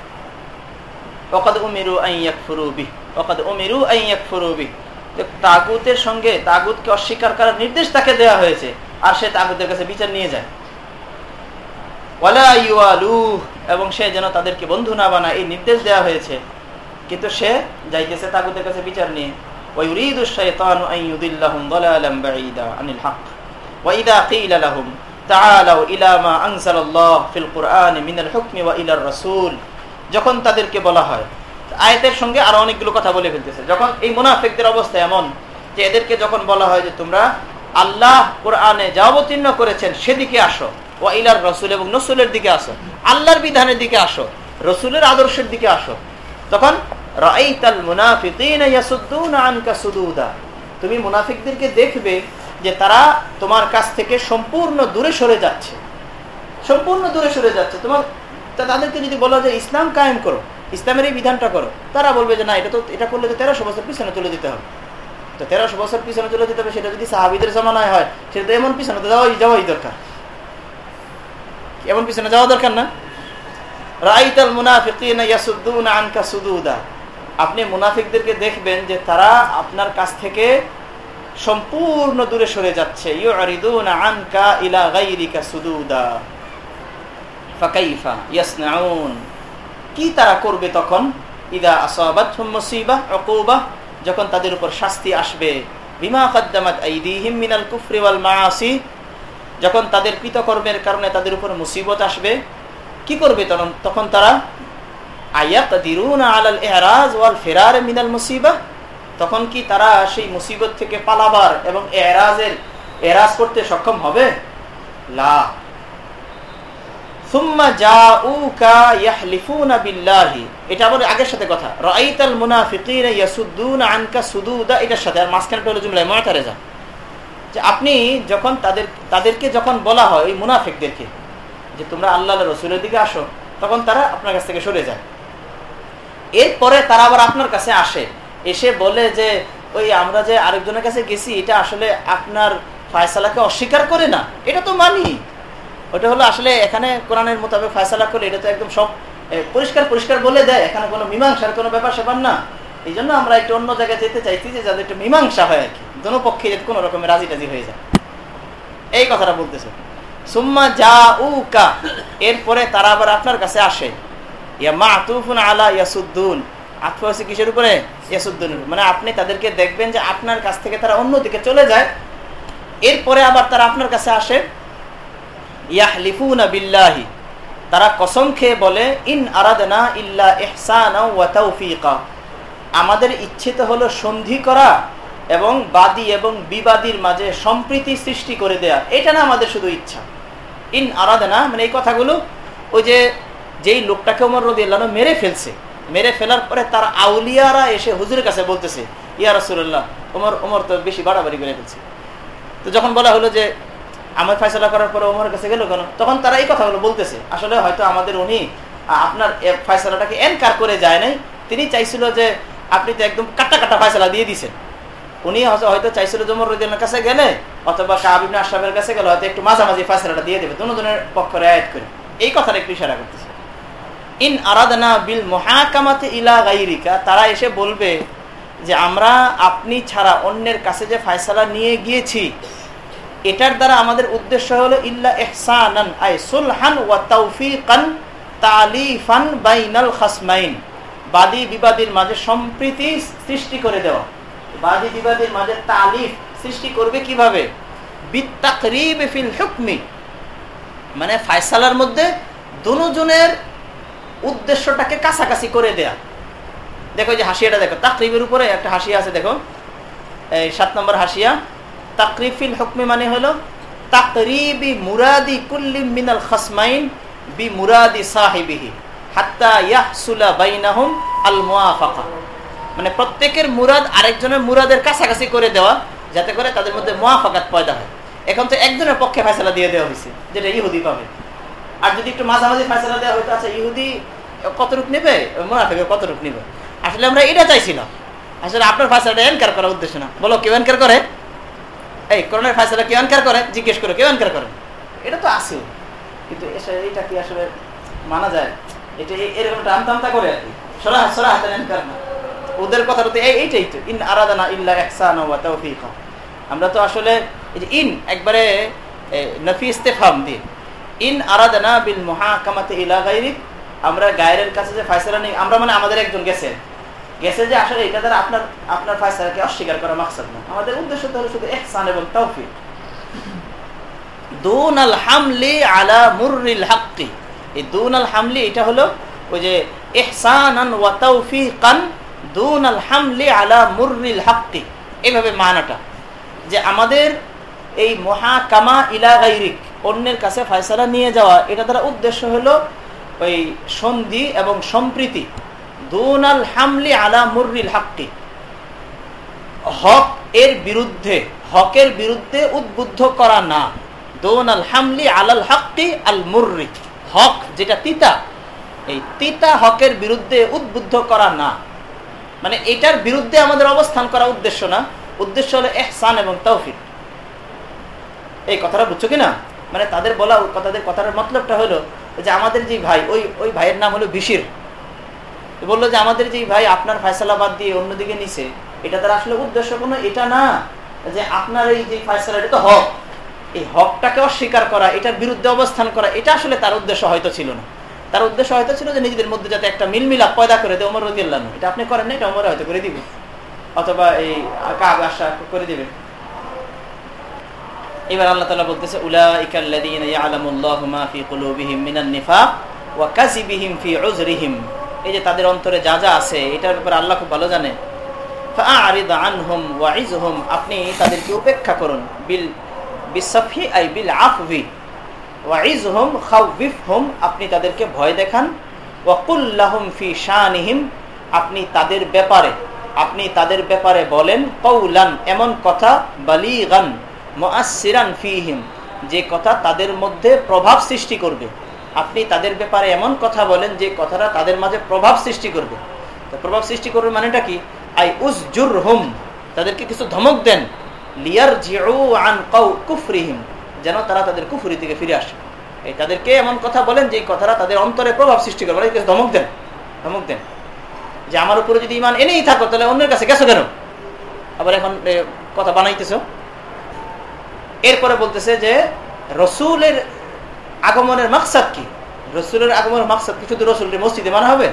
ওকাদ উমিরু আইয়াক ফুরুবি ওকাদ উমিরু আইয়াক ফুরুবি তাগুতের সঙ্গে তাগুতকে অস্বীকার করার নির্দেশ তাকে দেওয়া হয়েছে। আর সে তাগুতের কাছে বিচার নিয়ে যায়। এবং সে যেন তাদেরকে বন্ধু না বানায়, এই নির্দেশ দেওয়া হয়েছে। কিন্তু সে যাইতেছে তাগুতের কাছে বিচার নিয়ে। যখন তাদেরকে বলা হয়, আয়তের সঙ্গে আরও অনেকগুলো কথা বলে ফেলতেছে। যখন এই মুনাফিকদের অবস্থা এমন যে এদেরকে যখন বলা হয় যে তোমরা আল্লাহ কোরআনে যা অবতীর্ণ করেছেন সেদিকে আসো। ও ইলার রসুল এবং নসুলের দিকে আসো। আল্লাহর বিধানের দিকে আসো। রসুলের আদর্শের দিকে আসো। তখন তুমি মুনাফিকদেরকে দেখবে যে তারা তোমার কাছ থেকে সম্পূর্ণ দূরে সরে যাচ্ছে। সম্পূর্ণ দূরে সরে যাচ্ছে। তোমার তাদেরকে যদি বলা যায় ইসলাম কায়েম করো, ইসলামের এই বিধানটা করো, তারা বলবে যে না, এটা তো, এটা করলে তো তেরোশো বছর পিছনে চলে যেতে হবে। তো তেরোশো বছর পিছনে চলে যেতে হবে, সেটা যদি সাহাবিদের জমানায় হয়, সেটা তো এমন পিছনে তো যাওয়াই যাওয়াই দরকার। এমন পিছনে যাওয়া দরকার না? রাইতাল মুনাফিকিনা সুদুদা। আপনি মুনাফিকদেরকে দেখবেন যে তারা আপনার কাছ থেকে সম্পূর্ণ দূরে সরে যাচ্ছে। কি তারা করবে তখন? ইদা উকুবা যখন তাদের উপর শাস্তি আসবে, বিমা যখন তাদের কৃতকর্মের কারণে তাদের উপর মুসিবত আসবে, কি করবে তখন? তখন তারা ইহরাজ ওয়াল ফিরার মুসিবা তখন কি তারা সেই মুসিবত থেকে পালাবার এবং এরাজের এরাজ করতে সক্ষম হবে? লা সুম্মা জাউকা ইয়াহলিফুনা বিল্লাহি এটা আবার আগের সাথে কথা। আনকা সুদুদা সাথে। আর যে আপনি যখন তাদের, তাদেরকে যখন বলা হয়, ওই মুনাফিকদেরকে, যে তোমরা আল্লাহ রসুলের দিকে আসো, তখন তারা আপনার কাছ থেকে সরে যায়। এরপরে তারা আবার আপনার কাছে আসে। এসে বলে যে, ওই আমরা যে আরেকজনের কাছে গেছি, এটা আসলে আপনার ফায়সালাকে অস্বীকার করে না। এটা তো মানি ওটা হলো আসলে এখানে কোরআনের মোতাবেক ফায়সালা করে এটা তো একদম সব পরিষ্কার পরিষ্কার বলে দেয়। এখানে কোনো মীমাংসার কোনো ব্যাপার সেপার না। এই জন্য আমরা একটু অন্য জায়গায় যেতে চাইছি যে যাদের একটু মীমাংসা হয় আর কি। দোনো পক্ষে যাতে কোনো রকমের রাজি টাজি হয়ে যায়। এই কথাটা বলতেছে। সুম্মা যা উকা এরপরে তারা আবার আপনার কাছে আসে। ইয়া মা তুফুন আলা ইয়াসুদ্দুন। আতফু আছে কিসের উপরে? ইয়াসুদ্দুন মানে আপনি তাদেরকে দেখবেন যে আপনার কাছ থেকে তারা অন্যদিকে চলে যায়। এরপরে আবার তারা আপনার কাছে আসে। ইয়াহলিফুনা বিল্লাহি। তারা কসম খেয়ে বলে, ইন আরাদনা ইল্লা তাওফিকা। আমাদের ইচ্ছে তো হলো সন্ধি করা এবং বাদী এবং বিবাদীর মাঝে সম্প্রীতি সৃষ্টি করে দেয়া। এটা না আমাদের শুধু ইচ্ছা। ইন আরাদনা মানে এই কথাগুলো, ওই যে, যেই লোকটাকে ওমর রদি আল্লাহ মেরে ফেলছে। মেরে ফেলার পরে তার আউলিয়ারা এসে হুজুরের কাছে বলতেছে, ইয়া রসুল্লাহ ওমর ওমর তো বেশি বাড়াবাড়ি করে ফেলছে। তো যখন বলা হলো যে আমার ফয়সলা করার পরে ওমরের কাছে গেল কেন? তখন তারা এই কথাগুলো বলতেছে। আসলে হয়তো আমাদের উনি আপনার ফয়সলাটাকে এনকার করে যায় নাই। তিনি চাইছিল যে আপনি তো একদম কাটা কাটা ফয়সলা দিয়ে দিছেন। উনি হয়তো চাইছিল জমর রদিনের কাছে গেলে, অথবা কাবিন আশরাফের কাছে গেলে হয়তো একটু মাঝামাঝি ফয়সলাটা দিয়ে দেবে। দুজনের পক্ষ রেয়ায়ত করে। এই কথাটা একটু ইশারা করতেছে। ইন আরাদনা বিল মহাকামাতে ইলা গাইরিকা, তারা এসে বলবে যে আমরা আপনি ছাড়া অন্যের কাছে যে ফায়সালা নিয়ে গিয়েছি এটার দ্বারা আমাদের উদ্দেশ্য হলো ইল্লা ইহসানান, আই সুলহান ওয়া তাওফিকান তালিফান বাইনাল খাসমাইন। বাদী বিবাদীর মাঝে সম্প্রীতি সৃষ্টি করে দেওয়া। বাদী বিবাদীর মাঝে তালিফ সৃষ্টি করবে কীভাবে? ফিল হুকমি। মানে ফায়সালার মধ্যে দুজনের উদ্দেশ্যটাকে কাছাকাছি করে দেয়া। দেখো যে হাসিয়াটা দেখো, তাকরিবের উপরে একটা হাসিয়া আছে, দেখো। এই সাত নম্বর হাসিয়া। তাকরিফিল হুকমি মানে হলো, তাকরিবি মুরাদি কুল্লি মিনাল খাসমাইন বি মুরাদি সাহিবিহি, হাত্তা ইয়াহসুলা বাইনাহুম আল মুআফাকা। মানে প্রত্যেকের মুরাদ আরেকজনের মুরাদের কাছাকাছি করে দেওয়া, যাতে করে তাদের মধ্যে মুআফাকাত পয়দা হয়। এখন তো একজনের পক্ষে ফয়সালা দিয়ে দেওয়া হয়েছে যেটা ইহুদি পাবে। আর যদি একটু মাঝামাঝি ফয়সালা দেওয়া হইতো আচ্ছা ইহুদি কত রূপ নেবে? কত রূপ নেবে? আসলে আমরা এটা চাইছিলাম আসলে আপনার ফয়সালাটা এনকার করার উদ্দেশ্য না। বলো, কেউ এনকার করে? এই করোনার ফয়সালা কেউ এনকার করে? জিজ্ঞেস করে, কেউ এনকার করে? এটা তো আছে, কিন্তু এটা কি আসলে মানা যায়? এটা এরকম আমতা করে আর কি। সরা সরা হাতের এনকার না। ওদের তো এইটাই তো, ইন আরাদানা ইল্লা তাওফীকা। আমরা তো আসলে ইন একবারে নফি ইস্তেফাম দিয়ে। ইন আরাদানা বিল মুহাকামাতি ইলা গায়রিক, আমরা গায়ের কাছে যে ফয়সালা নেই, আমরা মানে আমাদের একজন গেছে গেছে যে আসলে এটা দ্বারা আপনার আপনার ফয়সালাকে অস্বীকার করা মাকসাদ না। আমাদের উদ্দেশ্য তো হলো শুধু ইহসান এবং তাওফীক দুন আল হামলি আলা মুররিল হাক্কি। এই দুন আল হামলি, এটা হলো ওই যে ইহসানান ওয়া তাওফীকান দুন আল হামলি আলা মুররিল হাক্কি। এইভাবে মানাটা। যে আমাদের এই মহাকামা ইলা গাইরিক, অন্যের কাছে ফয়সালা নিয়ে যাওয়া, এটা দ্বারা উদ্দেশ্য হলো ওই সন্ধি এবং সম্প্রীতি। দুনাল হামলি আলা মুররিল হাক্কি। হক এর বিরুদ্ধে, হকের বিরুদ্ধে উদ্বুদ্ধ করা না। দোন আল হামলি আলাল হাক্কি আল মুররি। হক যেটা তিতা, এই তিতা হকের বিরুদ্ধে উদ্বুদ্ধ করা না। মানে এটার বিরুদ্ধে আমাদের অবস্থান করা উদ্দেশ্য না। উদ্দেশ্য হলো এহসান এবং তৌফিক। এই কথাটা বুঝছ কিনা? মানে তাদের বলা, তাদের কথার মতলবটা হলো যে আমাদের যে ভাই, ওই ওই ভাইয়ের নাম হলো বিশির। বলল যে, আমাদের যে ভাই আপনার ফয়সালা বাদ দিয়ে অন্যদিকে নিছে, এটা তার আসলে উদ্দেশ্য কোনো, এটা না যে আপনার এই যে ফয়সালা, এটা তো হক। এই হকটাকে অস্বীকার করা, এটার বিরুদ্ধে অবস্থান করা, এটা আসলে তার উদ্দেশ্য হয়তো ছিল না। তার উদ্দেশ্য হয়তো ছিল যে, নিজেদের মধ্যে যাতে একটা মিলমিলাপ পয়দা করে দেয় ওমর রদিয়াল্লাহ এটা আপনি করেন না এটা ওমর হয়তো করে দিবে। অথবা এই কাব আশা করে দিবে। এবার আল্লাহ তালা বলতেছে উলাইকাল্লাযীনা ইয়ালামুল্লাহু মা ফি কুলুবিহিম মিনান নিফাক ওয়া কাযিবিহিম ফি উযরিহিম। এই যে তাদের অন্তরে যা যা আছে, এটার ব্যাপারে আল্লাহ খুব ভালো জানে। আপনি তাদেরকে উপেক্ষা করুন। বিল, বিসাফি, আই বিল আফবি ওয়াইজহুম খাউফিফহুম, আপনি তাদেরকে ভয় দেখান। ওয়াকুল্লাহুম ফি শানিহিম, আপনি তাদের ব্যাপারে, আপনি তাদের ব্যাপারে বলেন কৌলান এমন কথা, বালিগান, মুআসসিরান ফিহিম, যে কথা তাদের মধ্যে প্রভাব সৃষ্টি করবে। আপনি তাদের ব্যাপারে এমন কথা বলেন যে কথাটা তাদের মাঝে প্রভাব সৃষ্টি করবে। তো প্রভাব সৃষ্টি করবে মানেটা কি? আই উস জুর হুম তাদেরকে কিছু ধমক দেন। লিয়ার জিউ আন কাউ কুফরিহিম, যেন তারা তাদের কুফুরি থেকে ফিরে আসে। এই তাদেরকে এমন কথা বলেন যে কথাটা তাদের অন্তরে প্রভাব সৃষ্টি করবে। কিছু ধমক দেন ধমক দেন। যে আমার উপরে যদি ইমান এনেই থাকো, তাহলে অন্যের কাছে গেছো কেন? আবার এখন কথা বানাইতেছ। এরপরে বলতেছে যে রসুলের আগমনের মাকসাদ কি? রসুলের আগমনের মাকসাদ কি শুধু রসুলকে মসজিদে মানা হবে?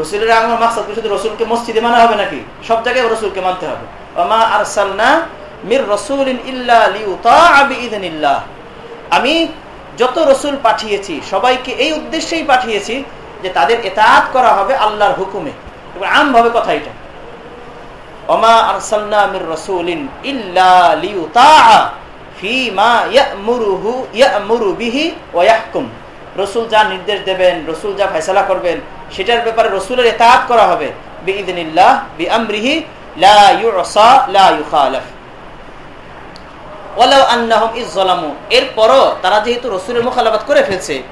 রসুলের আগমন মাকসাদ কি শুধু রসুলকে মসজিদে মানা হবে নাকি? সব জায়গায় রসুলকে মানতে হবে। ওমা আরসালনা মির রসুলিন ইল্লা আমি যত রসুল পাঠিয়েছি, সবাইকে এই উদ্দেশ্যেই পাঠিয়েছি যে তাদের এতাত করা হবে আল্লাহর হুকুমে। আমভাবে কথা এটা। ওমা আরসালনা মির রসুলিন ইল্লা লিউতাআ ফিমা রসুল যা নির্দেশ দেবেন, রসুল যা ফয়সালা করবেন, সেটার ব্যাপারে রসুলের এতাত করা হবে। এরপরও তারা যেহেতু রসুলের মুখালাফাত করে ফেলছে,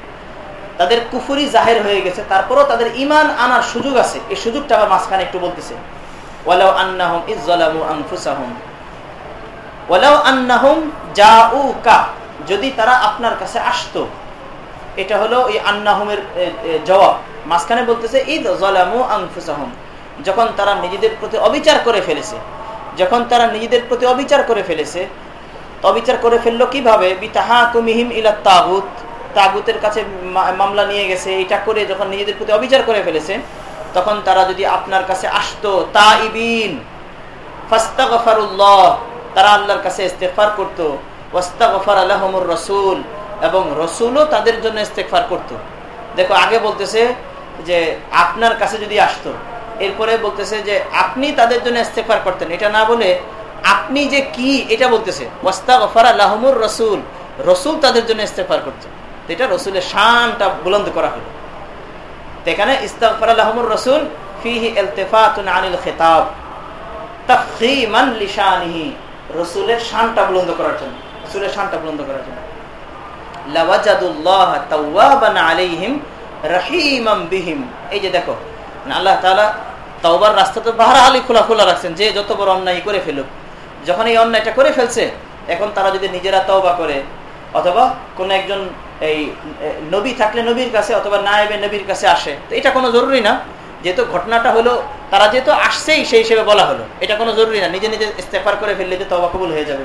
তাদের কুফুরি জাহের হয়ে গেছে, তারপরও তাদের ইমান আনার সুযোগ আছে। এই সুযোগটা আবার মাঝখানে একটু বলতেছে। ওয়ালাউ আন্নাহুম আনফুসাহুম। আন্নাহুম যদি তারা আপনার কাছে আসতো। এটা হলো এই আন্নাহুমের জবাব। মাঝখানে বলতেছে ঈদ জলামু যখন তারা নিজেদের প্রতি অবিচার করে ফেলেছে। যখন তারা নিজেদের প্রতি অবিচার করে ফেলেছে, অবিচার করে ফেলল কীভাবে? কুমিহিম তাগুত, তাগুতের কাছে মামলা নিয়ে গেছে। এটা করে যখন নিজেদের প্রতি অবিচার করে ফেলেছে, তখন তারা যদি আপনার কাছে আসতো তা ইবিন ফাস্তাগফারুল্লাহ তারা আল্লাহর কাছে ইস্তেফার করতো। ওয়াস্তাগফার আলাহমুর রসুল, এবং রসুলও তাদের জন্য ইস্তেফার করত। দেখো, আগে বলতেছে যে আপনার কাছে যদি আসতো, এরপরে বলতেছে যে আপনি তাদের জন্য ইস্তেফার করতেন। এটা না বলে আপনি যে কি, এটা বলতেছে, ওয়াস্তাগফার আলাহমুর রসুল রসুল তাদের জন্য ইস্তেফার করতো। এটা রসুলের শানটা বুলন্দ করা হলো। এখানে ইস্তাগফার আলাহমুর রসুল, ফিহি ইলতিফাতুন আনিল খিতাব লিশানিহি। রসুলের শানটা বুলন্দ করার জন্য, রসুলের শানটা বুলন্দ করার জন্য। আলী খোলা খোলা রাখছেন, যে অন্যায় করে ফেলুক। যখন এই অন্যায়টা করে ফেলছে, এখন তারা যদি নিজেরা তওবা করে, অথবা কোন একজন এই নবী থাকলে নবীর কাছে, অথবা নায়েবে নবীর কাছে আসে, তো এটা কোনো জরুরি না। যেহেতু ঘটনাটা হলো, তারা যেহেতু আসছেই সেই হিসেবে বলা হলো। এটা কোনো জরুরি না, নিজে নিজে ইস্তেফার করে ফেললে যে তবা কবুল হয়ে যাবে।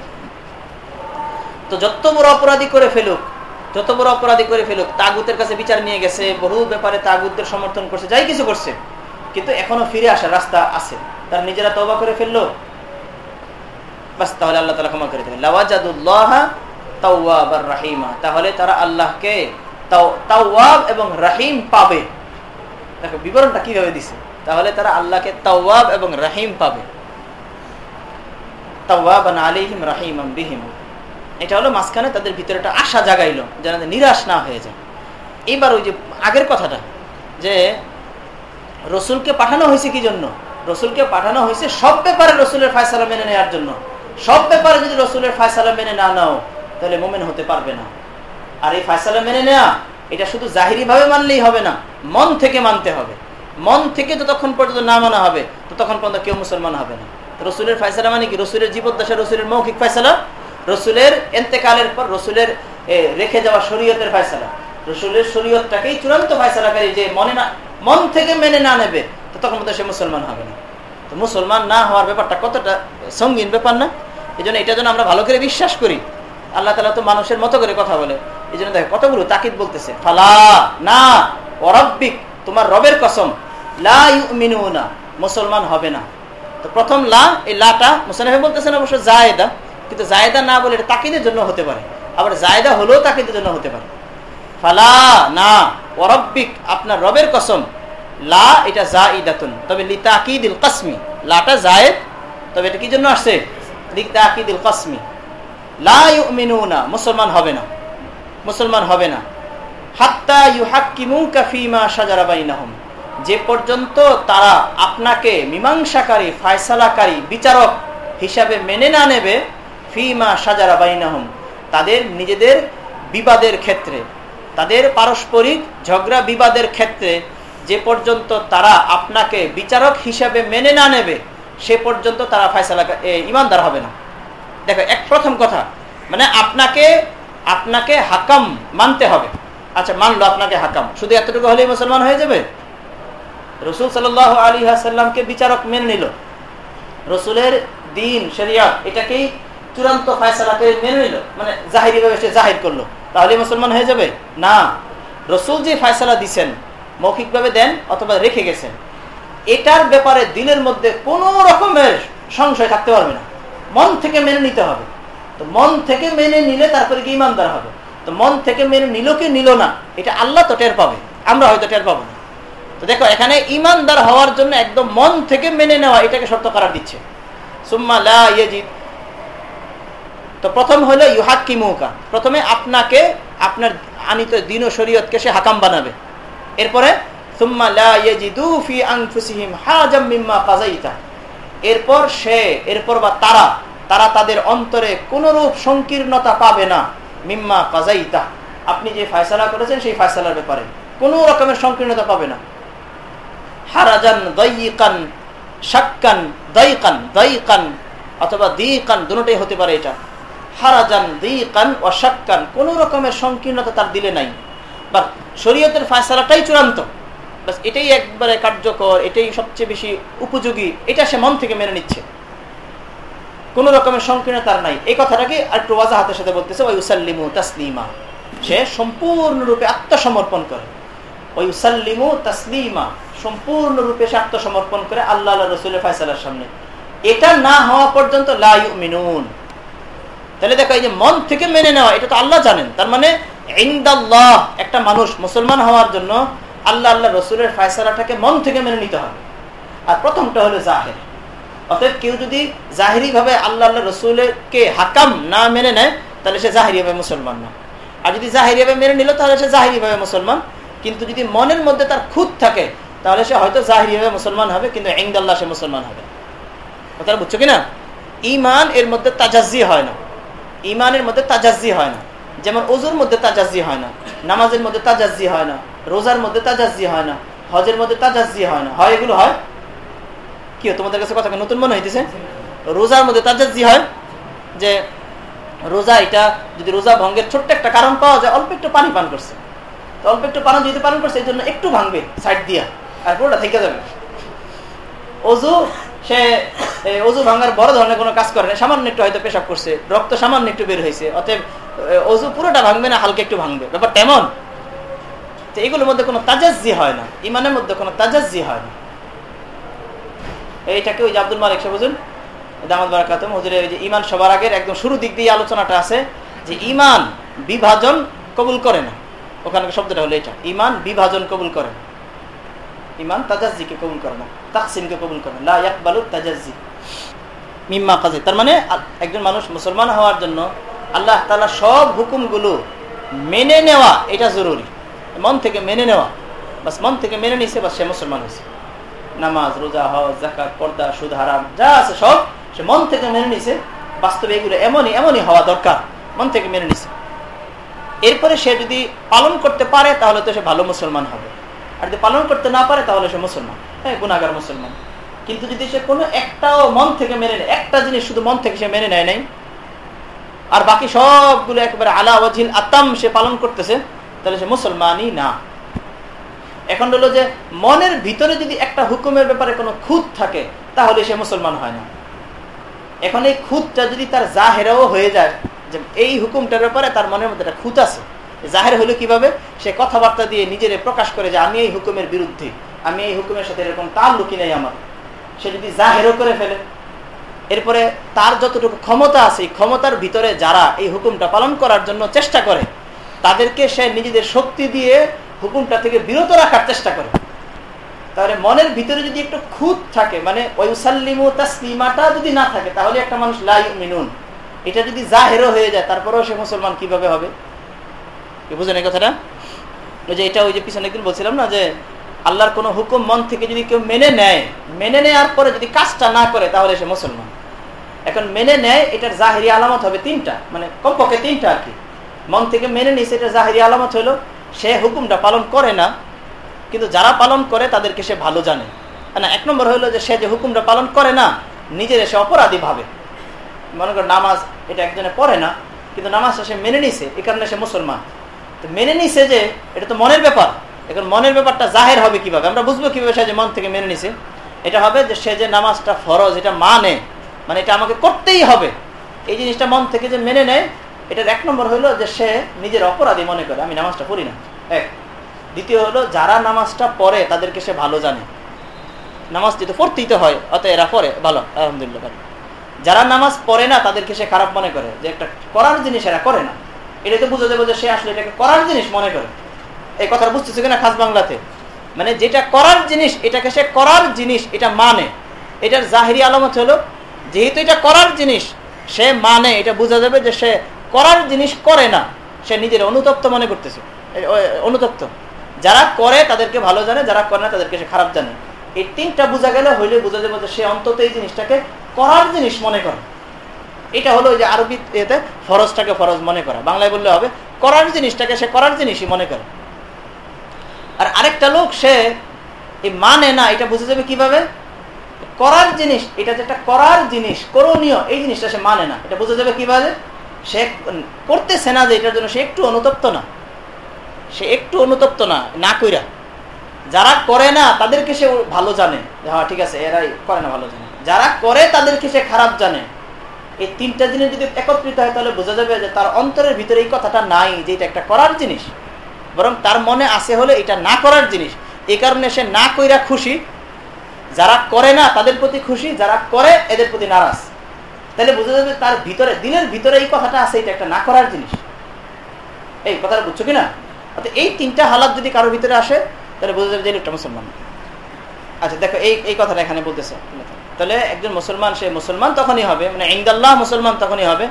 তো যত বড় অপরাধী করে ফেলুক, যত বড় অপরাধী করে ফেলুক, তাগুতের কাছে বিচার নিয়ে গেছে, বহু ব্যাপারে তাগুতের সমর্থন করছে, যাই কিছু করছে, কিন্তু এখনও ফিরে আসার রাস্তা আছে। তারা নিজেরা তবা করে ফেলল? বাস, তাহলে আল্লাহ তালা ক্ষমা করে দেবেন। লাওয়াজাদুল্লাহ রাহিমা। তাহলে তারা আল্লাহকে তাও, তাওয়াব এবং রাহিম পাবে। দেখো, বিবরণটা কীভাবে দিছে? তাহলে তারা আল্লাহকে তাওয়াব এবং রাহিম পাবে। তাওয়াবান আলিহিম রাহিম বিহিম। এটা হলো মাঝখানে তাদের আশা জাগাইলো, যেন নিরাশ না হয়ে যায়। ওই যে আগের কথাটা, যে রসুলকে পাঠানো হয়েছে কি জন্য? রসুলকে পাঠানো হয়েছে সব ব্যাপারে রসুলের ফায়সালা মেনে নেওয়ার জন্য। সব ব্যাপারে যদি রসুলের ফায়সালা মেনে না নাও, তাহলে মোমেন হতে পারবে না। আর এই ফায়সালা মেনে নেওয়া এটা শুধু জাহিরি ভাবে মানলেই হবে না। মন থেকে মানতে হবে। মন থেকে যতক্ষণ পর্যন্ত না মানা হবে, ততক্ষণ পর্যন্ত কেউ মুসলমান হবে না। রসুলের ফায়সালা মানে কি? রসুলের জীবদ্দশা, রসুলের মৌখিক ফায়সালা, রসুলের এন্তেকালের পর রসুলের রেখে যাওয়া শরীয়তের ফায়সালা। রসুলের শরীয়তটাকেই চূড়ান্ত ফায়সালাকারী যে মনে না, মন থেকে মেনে না নেবে, ততক্ষণ পর্যন্ত সে মুসলমান হবে না। তো মুসলমান না হওয়ার ব্যাপারটা কতটা সঙ্গীন ব্যাপার না? এই জন্য এটা যেন আমরা ভালো করে বিশ্বাস করি। আল্লাহ তালা তো মানুষের মতো করে কথা বলে। এই জন্য দেখো, কতগুলো তাকিদ বলতেছে, ফালা, না অরব্বিক তোমার রবের কসম, লা মুসলমান হবে না। তো প্রথম লা, এই লাটা মুসানফে বলতেছেন অবশ্য জায়দা, কিন্তু জায়দা না বলে এটা তাকিদের জন্য হতে পারে। আবার জায়দা হলেও তাকিদের জন্য হতে পারে। ফালা, না অরব্বিক আপনার রবের কসম, লা, এটা জা ইদাতুন তবে লিতাকিদিল কাসমি, লাটা জায়েদ, তবে এটা কি জন্য আসছে? লিতাকিদিল কাসমি। লা ইউমিনুনা, মুসলমান হবে না। মুসলমান হবে না। ফিমা যে পর্যন্ত তারা আপনাকে মীমাংসাকারী, ফায়সালাকারী, বিচারক হিসাবে মেনে না নেবে, ফিমা সাজারা বাইনাহুম, তাদের নিজেদের বিবাদের ক্ষেত্রে, তাদের পারস্পরিক ঝগড়া বিবাদের ক্ষেত্রে, যে পর্যন্ত তারা আপনাকে বিচারক হিসাবে মেনে না নেবে, সে পর্যন্ত তারা ফায়সালা ইমানদার হবে না। দেখো, এক প্রথম কথা মানে আপনাকে আপনাকে হাকাম মানতে হবে। আচ্ছা মানলো আপনাকে হাকাম। শুধু এতটুকু হলেই মুসলমান হয়ে যাবে? রসুল সাল আলী হাসাল্লামকে বিচারক মেনে নিল। রসুলের দিন, শরিয়াত, এটাকেই চূড়ান্ত ফায়সালাকে মেনে নিল। মানে জাহিরি ভাবে সে জাহির করল। তাহলে মুসলমান হয়ে যাবে? না। রসুল যে ফায়সালা দিচ্ছেন মৌখিকভাবে দেন অথবা রেখে গেছেন, এটার ব্যাপারে দিনের মধ্যে কোনো রকমের সংশয় থাকতে পারবে না। মন থেকে মেনে নিতে হবে। তো মন থেকে মেনে নিলে তারপরে কি ইমানদার হবে? তো মন থেকে মেনে নিল কি নিল না, এটা আল্লাহ তো টের পাবে, আমরা হয়তো টের পাবো না। তো দেখো, এখানে ইমানদার হওয়ার জন্য একদম মন থেকে মেনে নেওয়া, এটাকে শর্ত করার দিচ্ছে। তো প্রথম হলো ইউহাক কিমুকা প্রথমে আপনাকে, আপনার আনিত দিন ও শরীয়তকে সে হাকাম বানাবে। এরপরে এরপর সে, এরপর বা তারা তারা তাদের অন্তরে কোনরূপ সংকীর্ণতা পাবে না। মিম্মা কাজাইতা আপনি যে ফায়সালা করেছেন, সেই ফায়সালার ব্যাপারে কোন রকমের সংকীর্ণতা পাবে না। হারাজান দইকান শাক্কান দইকান দইকান অথবা দিকান, দুটোই হতে পারে এটা। হারাজান দিকান ও শাক্কান, কোন রকমের সংকীর্ণতা তার দিলে নাই। বা শরীয়তের ফায়সালাটাই চূড়ান্ত। বাস, এটাই একবারে কার্যকর, এটাই সবচেয়ে বেশি উপযোগী, এটা সে মন থেকে মেনে নিচ্ছে। কোন রকমের সংকীর্ণতার নাই। এই কথাটাকে আর একটু হাতের সাথে বলতেছে ওই উসাল্লিমু তাসলিমা। সে সম্পূর্ণরূপে আত্মসমর্পণ করে। ওই উসাল্লিমু তাসলিমা, সম্পূর্ণরূপে সে আত্মসমর্পণ করে আল্লাহ রসুলের ফায়সালার সামনে। এটা না হওয়া পর্যন্ত মিনুন তাহলে দেখো, এই যে মন থেকে মেনে নেওয়া, এটা তো আল্লাহ জানেন। তার মানে ইন্দাল্লাহ, একটা মানুষ মুসলমান হওয়ার জন্য আল্লাহ আল্লাহ রসুলের ফায়সালাটাকে মন থেকে মেনে নিতে হবে। আর প্রথমটা হলো জাহের। অতএব কেউ যদি জাহিরি ভাবে আল্লাহ আল্লাহ রসুলকে হাকাম না মেনে নেয়, তাহলে সে জাহিরি ভাবে মুসলমান না। আর যদি জাহিরি ভাবে মেনে নিল, তাহলে সে জাহিরি ভাবে মুসলমান। কিন্তু যদি মনের মধ্যে তার খুদ থাকে, তাহলে সে হয়তো জাহিরি ভাবে মুসলমান হবে, কিন্তু ইংদাল্লাহ সে মুসলমান হবে। কথা বুঝছ কিনা? ইমান এর মধ্যে তাজাজি হয় না। ইমানের মধ্যে তাজাজি হয় না। যেমন ওজুর মধ্যে তাজাজি হয় না, নামাজের মধ্যে তাজাজি হয় না, রোজার মধ্যে তাজাজি হয় না, হজের মধ্যে তাজাজি হয় না। হয় এগুলো হয়? কি তোমাদের কাছে কথা নতুন মনে হইতেছে? রোজার মধ্যে তাজাজি হয়, যে রোজা এটা যদি রোজা ভঙ্গের ছোট্ট একটা কারণ পাওয়া যায়, অল্প একটু পানি পান করছে। তো অল্প একটু পানি যদি পান করছে এই জন্য একটু ভাঙবে সাইড দিয়া, আর পুরোটা থেকে যাবে। অজু, সে অজু ভাঙার বড় ধরনের কোনো কাজ করে না, সামান্য একটু হয়তো পেশাব করছে, রক্ত সামান্য একটু বের হয়েছে অতএব অজু পুরোটা ভাঙবে না, হালকা একটু ভাঙবে। ব্যাপার তেমন তো এগুলোর মধ্যে কোনো তাজাজি হয় না, ইমানের মধ্যে কোনো তাজাজি হয় না। এইটাকে ওই যে আব্দুল মালিক বুঝুন দামাদ বারাকাত হুজুরে ওই যে ইমান সবার আগের একদম শুরু দিক দিয়ে আলোচনাটা আছে যে ইমান বিভাজন কবুল করে না। ওখানকার শব্দটা হলো এটা ইমান বিভাজন কবুল করে না। ইমান তাজাজিকে কবুল করে না তাকসিমকে কবুল করে না। লাকবালু তাজাজি মিম্মা কাজে তার মানে একজন মানুষ মুসলমান হওয়ার জন্য আল্লাহ তালা সব হুকুমগুলো মেনে নেওয়া, এটা জরুরি। মন থেকে মেনে নেওয়া। বাস মন থেকে মেনে নিছে, বাস সে মুসলমান হয়েছে। নামাজ, রোজা, হজ জাকাত পর্দা, সুদ, হারাম, যা আছে সব সে মন থেকে মেনে নিছে। বাস্তবে এগুলো এমনই এমনই হওয়া দরকার। মন থেকে মেনে নিছে। এরপরে সে যদি পালন করতে পারে, তাহলে তো সে ভালো মুসলমান হবে। আর যদি পালন করতে না পারে, তাহলে সে মুসলমান। হ্যাঁ গুণাগার মুসলমান। কিন্তু যদি সে কোনো একটাও মন থেকে মেনে নেয়, একটা জিনিস শুধু মন থেকে সে মেনে নেয় নাই, আর বাকি সবগুলো একেবারে আলা ওয়াজিল আতাম সে পালন করতেছে, তাহলে সে মুসলমানই না। এখন হলো যে মনের ভিতরে যদি একটা হুকুমের ব্যাপারে কোনো খুঁত থাকে, তাহলে সে মুসলমান হয় না। এখন এই খুঁতটা যদি তার জাহেরাও হয়ে যায়, যে এই হুকুমটার ব্যাপারে তার মনের মধ্যে একটা খুঁত আছে জাহের হলো কীভাবে? সে কথাবার্তা দিয়ে নিজের প্রকাশ করে যে, আমি এই হুকুমের বিরুদ্ধে, আমি এই হুকুমের সাথে এরকম তার লুকি নেই আমার। সে যদি জাহেরও করে ফেলে, এরপরে তার যতটুকু ক্ষমতা আছে ক্ষমতার ভিতরে যারা এই হুকুমটা পালন করার জন্য চেষ্টা করে, তাদেরকে সে নিজেদের শক্তি দিয়ে হুকুমটা থেকে বিরত রাখার চেষ্টা করে। তাহলে মনের ভিতরে যদি একটু খুঁত থাকে মানে ওয়ুসাল্লিমু তাসলিমাটা যদি না থাকে, তাহলে একটা মানুষ লাই মিনুন এটা যদি জাহেরও হয়ে যায়, তারপরেও সে মুসলমান কীভাবে হবে? কি বুঝেন এই কথাটা? ওই যে এটা ওই যে পিছনে একদিন বলছিলাম না, যে আল্লাহর কোনো হুকুম মন থেকে যদি কেউ মেনে নেয়, মেনে নেওয়ার পরে যদি কাজটা না করে, তাহলে সে মুসলমান। এখন মেনে নেয়, এটার জাহেরি আলামত হবে তিনটা মানে কমপক্ষে তিনটা আর কি। মন থেকে মেনে নিছে এটা জাহেরি আলামত হলো সে হুকুমটা পালন করে না, কিন্তু যারা পালন করে তাদেরকে সে ভালো জানে। না, এক নম্বর হলো যে সে যে হুকুমটা পালন করে না, নিজের সে অপরাধী ভাবে। মনে করো নামাজ এটা একজনে পড়ে না, কিন্তু নামাজটা সে মেনে নিছে এই কারণে সে মুসলমান। তো মেনে নিছে যে এটা তো মনের ব্যাপার, এখন মনের ব্যাপারটা জাহের হবে কীভাবে? আমরা বুঝব কীভাবে সে যে মন থেকে মেনে নিছে। এটা হবে যে সে যে নামাজটা ফরজ, এটা মানে মানে এটা আমাকে করতেই হবে। এই জিনিসটা মন থেকে যে মেনে নেয় এটার এক নম্বর হলো যে সে নিজের অপরাধী মনে করে, আমি নামাজটা পড়ি না। এক। দ্বিতীয় হলো যারা নামাজটা পড়ে, তাদেরকে সে ভালো জানে। নামাজ যেহেতু পড়তেই তো হয় অত এরা পড়ে। ভালো, আলহামদুলিল্লাহ, ভালো। যারা নামাজ পড়ে না, তাদেরকে সে খারাপ মনে করে, যে একটা করার জিনিস এরা করে না। এটা তো বুঝে যাব যে সে আসলে এটাকে করার জিনিস মনে করে। এই কথাটা বুঝতেছে কিনা খাস বাংলাতে? মানে যেটা করার জিনিস, এটাকে সে করার জিনিস, এটা মানে। এটার জাহিরি আলামত হলো, যেহেতু এটা করার জিনিস, সে মানে। এটা বোঝা যাবে যে সে করার জিনিস করে না, সে নিজের অনুতপ্ত মনে করতেছে। অনুতপ্ত। যারা করে তাদেরকে ভালো জানে, যারা করে না তাদেরকে সে খারাপ জানে। এই তিনটা বোঝা গেলে হইলে বোঝা যাবে সে অন্তত এই জিনিসটাকে করার জিনিস মনে করে। এটা হলো যে আরবি এতে ফরজটাকে ফরজ মনে করা। বাংলায় বললে হবে, করার জিনিসটাকে সে করার জিনিসই মনে করে। আর আরেকটা লোক, সে এই মানে না, এটা বুঝে যাবে কীভাবে? করার জিনিস, এটা যেটা করার জিনিস, করণীয়, এই জিনিসটা সে মানে না। এটা বুঝে যাবে কীভাবে? সে করতেছে না যে এটার জন্য সে একটু অনুতপ্ত না। সে একটু অনুতপ্ত না না কইরা। যারা করে না, তাদেরকে সে ভালো জানে। হ্যাঁ ঠিক আছে, এরাই করে না ভালো জানে। যারা করে, তাদেরকে সে খারাপ জানে। এই তিনটা জিনিস যদি একত্রিত হয়, তাহলে বোঝা যাবে যে তার অন্তরের ভিতরে এই কথাটা নাই যে এটা একটা করার জিনিস। বরং তার মনে আছে হলে এটা না করার জিনিস। এই কারণে সে না কইরা খুশি। যারা করে না, তাদের প্রতি খুশি। যারা করে, এদের প্রতি নারাজ। তাহলে বোঝা যাবে তার ভিতরে, দিনের ভিতরে এই কথাটা আছে, এটা একটা না করার জিনিস। এই কথাটা বুঝছ কিনা? অর্থাৎ এই তিনটা হালাত যদি কারোর ভিতরে আসে, তাহলে বোঝা যাবে যে লোকটা মুসলমান। আচ্ছা দেখো, এই এই কথাটা এখানে বলতেছে। তাহলে একজন মুসলমান, সে মুসলমান তখনই হবে মানে ইন্দাল্লাহ মুসলমান তখনই হবে,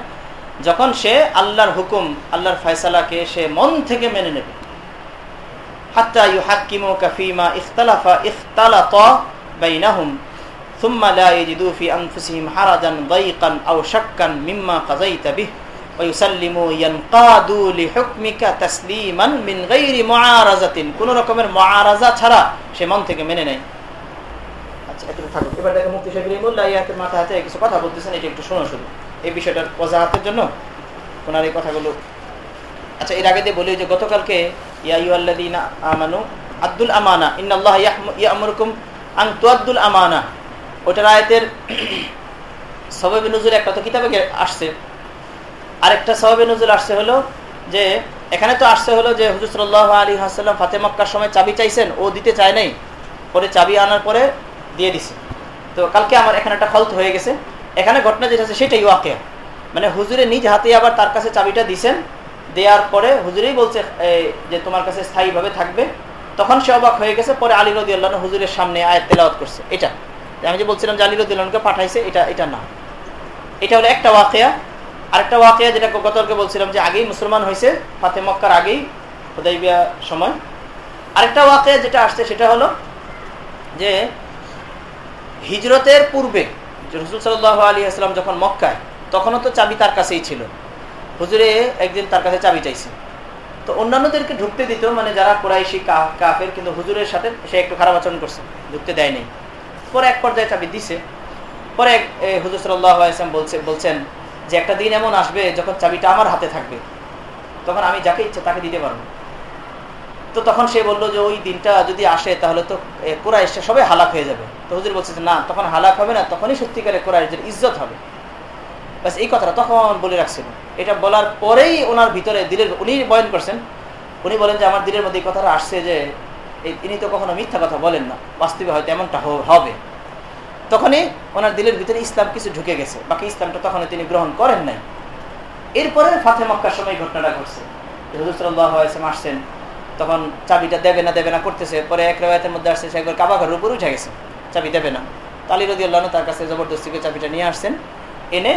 যখন সে আল্লাহর হুকুম, আল্লাহর ফয়সালাকে সে মন থেকে মেনে নেবে। হাত্তা ইউ হাক্কিমু কাফিমা ইখতালাফা, ইখতালাত বাইনাহুম। ثم لا يجدوا في أنفسهم حرجا ضيقا أو شكا مما قضيت به ويسلموا ينقادوا لحكمك تسليما من غير معارضة কোন রকমের মুআরাজা ছাড়া সে মন থেকে মেনে নেয় আচ্ছা একটু থাকুক এবার দেখো মুফতি শফির মোল্লা ইয়াতের মাথা হাতে কিছু কথা বলতেছেন এটা একটু শোনো শুধু এই বিষয়টার ওজাহাতের জন্য ওনার এই কথাগুলো আচ্ছা এর আগে দিয়ে বলি যে গতকালকে ইয়াইউল্লাদিনা আমানু আব্দুল আমানা ইন্নাল্লাহ ইয়ামুরকুম আং তুয়াদ্দুল আমানা ওটার আয়াতের সবাবে নজুর একটা তো কিতাবে আসছে। আরেকটা সবাবে নজুর আসছে হলো যে, এখানে তো আসছে হলো যে হুজুর সাল্লাহ আলী হাসাল্লাম ফাতে মক্কার সময় চাবি চাইছেন, ও দিতে চায় নাই, পরে চাবি আনার পরে দিয়ে দিছে। তো কালকে আমার এখানে একটা ফল্ট হয়ে গেছে। এখানে ঘটনা যেটা আছে সেটাই ওয়াকে মানে হুজুরে নিজ হাতে আবার তার কাছে চাবিটা দিছেন, দেওয়ার পরে হুজুরেই বলছে যে তোমার কাছে স্থায়ীভাবে থাকবে। তখন সে অবাক হয়ে গেছে, পরে আলী রদি আল্লাহ হুজুরের সামনে আয়াত তেলাওয়াত করছে। এটা। আমি যে বলছিলাম রদি আল্লাহকে পাঠাইছে, এটা এটা না। এটা হলো একটা ওয়াকেয়া। আরেকটা ওয়াকিয়া যেটা গতকালকে বলছিলাম যে আগেই মুসলমান হয়েছে, ফাতে মক্কার আগেই হুদাইবিয়া সময়। আরেকটা ওয়াকিয়া যেটা আসছে, সেটা হলো যে হিজরতের পূর্বে রসুল সাল্লাহ আলী আসলাম যখন মক্কায়, তখনও তো চাবি তার কাছেই ছিল। হুজুরে একদিন তার কাছে চাবি চাইছে। তো অন্যান্যদেরকে ঢুকতে দিত মানে যারা কোরাইশি কাফের, কিন্তু হুজুরের সাথে সে একটু খারাপ আচরণ করছে, ঢুকতে দেয়নি পরে এক পর্যায়ে চাবি দিছে। পরে হুজুর সাল্লাম বলছে, বলছেন যে একটা দিন এমন আসবে যখন চাবিটা আমার হাতে থাকবে। তখন আমি যাকে ইচ্ছে তাকে দিতে পারব। তো তখন সে বলল যে ওই দিনটা যদি আসে তাহলে তো কোরআশটা সবাই হালাক হয়ে যাবে। তো হুজুর বলছে না, তখন হালাক হবে না, তখনই সত্যিকারে কোরআশের ইজ্জত হবে। বাস এই কথাটা তখন বলে রাখছিল। এটা বলার পরেই ওনার ভিতরে দিলের, উনি বয়ন করছেন। উনি বলেন যে আমার দিলের মধ্যে এই কথাটা আসছে যে ইনি তো কখনো মিথ্যা কথা বলেন না, বাস্তবে হয়তো এমনটা হবে। তখনই ওনার দিলের ভিতরে ইসলাম কিছু ঢুকে গেছে, বাকি ইসলামটা তখন তিনি গ্রহণ করেন নাই। এরপরে ফাতে মক্কার সময় ঘটনাটা ঘটছে। হুজুরাম আসছেন, তখন চাবিটা দেবে না দেবে না করতেছে, পরে এক রেওয়ায়তের মধ্যে আসছে, সে একবার কাবা ঘরের উপর উঠে গেছে, চাবি দেবে না। তালি রদি আল্লাহ তার কাছে জবরদস্তিকে চাবিটা নিয়ে আসছেন, এনে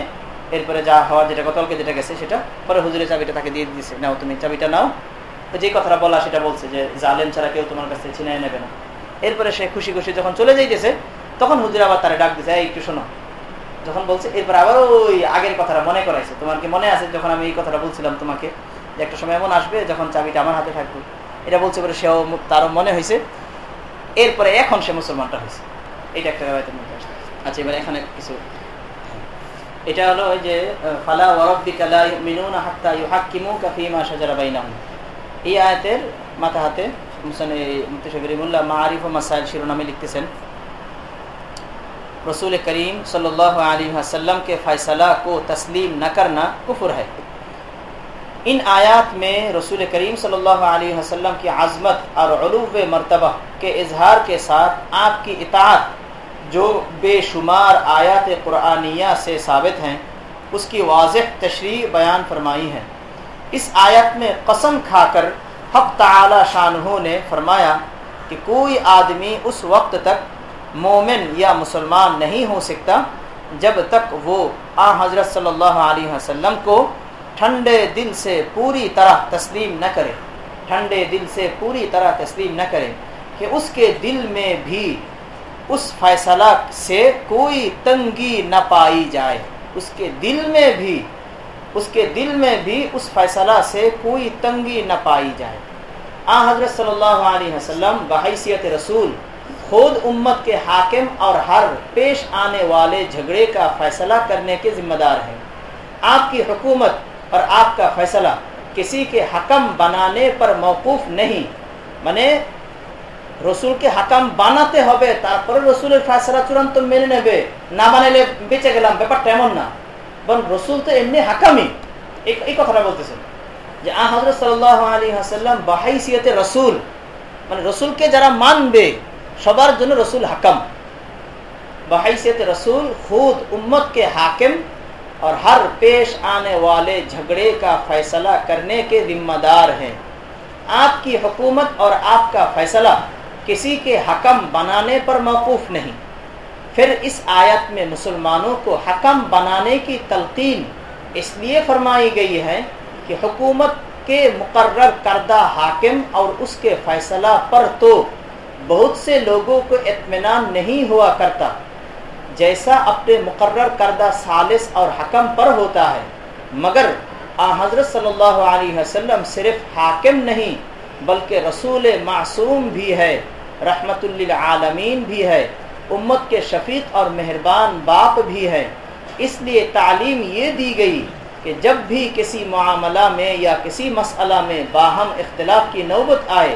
এরপরে যা হওয়া যেটা গতলকে যেটা গেছে সেটা পরে হুজুরের চাবিটা তাকে দিয়ে দিয়েছে নাও তুমি চাবিটা নাও। যে কথাটা বলা সেটা বলছে যে জালেম ছাড়া কেউ তোমার কাছে ছিনাই নেবে না। এরপরে সে খুশি খুশি যখন চলে যাইতেছে, তখন হুজুর আবার তারা ডাক দিছে একটু শোনো। যখন বলছে, এরপর আবার ওই আগের কথাটা মনে করাইছে। তোমার কি মনে আছে যখন আমি এই কথাটা বলছিলাম তোমাকে যে একটা সময় এমন আসবে যখন চাবিটা আমার হাতে থাকবে? এটা বলছে পরে সেও তারও মনে হয়েছে এরপরে এখন সে মুসলমানটা হয়েছে এটা একটা রেবায়তের মধ্যে আসছে। আচ্ছা এবার এখানে কিছু এটা হলো ওই যে, ফালা ওয়ারব্বিকা লা ইউমিনুনা হাত্তা ইউহাক্কিমুকা ফীমা শাজারা বাইনাহুম। এই আয়াতের মাথা হাতে মুফতি মারিফ ও মাসাইল শিরোনামে লিখতেছেন رسول کریم صلی اللہ علیہ وسلم کے فیصلہ کو تسلیم نہ کرنا کفر ہے ان آیات میں رسول کریم صلی اللہ علیہ وسلم کی عظمت اور علو مرتبہ کے اظہار کے ساتھ آپ کی اطاعت جو بے شمار آیات قرآنیہ سے ثابت ہیں، اس کی واضح تشریح بیان فرمائی ہے۔ اس آیت میں قسم کھا کر حق تعالی شانہ نے فرمایا کہ کوئی آدمی اس وقت تک مومن یا مسلمان نہیں ہو سکتا جب تک وہ آ حضرت صلی اللہ علیہ وسلم کو ٹھنڈے دل سے پوری طرح تسلیم نہ کرے، ٹھنڈے دل سے پوری طرح تسلیم نہ کرے کہ اس کے دل میں بھی اس فیصلہ سے کوئی تنگی نہ پائی جائے، اس کے دل میں بھی اس کے دل میں بھی اس فیصلہ سے کوئی تنگی نہ پائی جائے۔ آ حضرت صلی اللہ علیہ وسلم، بحیثیت رسول، خود امت کے حاکم اور ہر پیش آنے والے جھگڑے کا فیصلہ کرنے کے ذمہ دار ہیں۔ آپ کی حکومت اور آپ کا فیصلہ کسی کے حکم بنانے پر موقوف نہیں۔ মানে রসুলকে হাকাম رسول فیصلہ چورن تم ملنے চূড়ান্ত نہ بنے لے بیچے گلام بے پر ٹیمون نہ۔ বরং রসুল তো এমনি হাকামি। এই কথাটা বলতেছেন। যে আহ হজরত সাল্লাহ আলী হাসাল্লাম বাহাইসিয়তে রসুল। মানে রসুলকে যারা মানবে، সবার জন্য রসুল হাকাম। بحیثیت رسول خود امت کے حاکم اور ہر پیش آنے والے جھگڑے کا فیصلہ کرنے کے ذمہ دار ہیں। آپ کی حکومت اور آپ کا فیصلہ کسی کے حکم بنانے پر موقف نہیں۔ پھر اس آیت میں مسلمانوں کو حکم بنانے کی تلقین اس لیے فرمائی گئی ہے کہ حکومت کے مقرر کردہ حاکم اور اس کے فیصلہ پر تو بہت سے لوگوں کو اطمینان نہیں ہوا کرتا، جیسا اپنے مقرر کردہ سالس اور حکم پر ہوتا ہے۔ مگر آ حضرت صلی اللہ علیہ وسلم صرف حاکم نہیں، بلکہ رسول معصوم بھی ہے، رحمت للعالمین بھی ہے۔ امت کے شفیق اور مہربان باپ بھی ہیں۔ اس لیے تعلیم یہ دی گئی کہ جب بھی کسی معاملہ میں یا کسی مسئلہ میں باہم اختلاف کی نوبت آئے،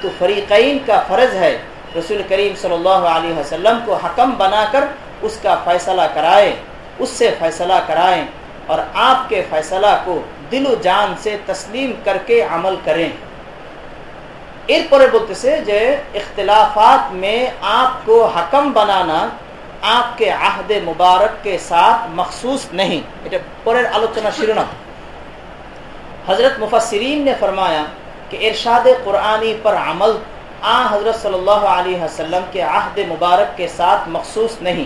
تو فریقین کا فرض ہے، رسول کریم صلی اللہ علیہ وسلم کو حکم بنا کر اس کا فیصلہ کرائیں، اس سے فیصلہ کرائیں اور آپ کے فیصلہ کو دل و جان سے تسلیم کر کے عمل کریں۔ এরপরে سے جے اختلافات میں آپ کو حکم بنانا آپ کے عہد مبارک کے ساتھ مخصوص نہیں۔ এটা পরের আলোচনা حضرت مفسرین نے فرمایا کہ ارشاد قرآنی پر عمل آ حضرت صلی اللہ علیہ وسلم کے عہد مبارک کے ساتھ مخصوص نہیں۔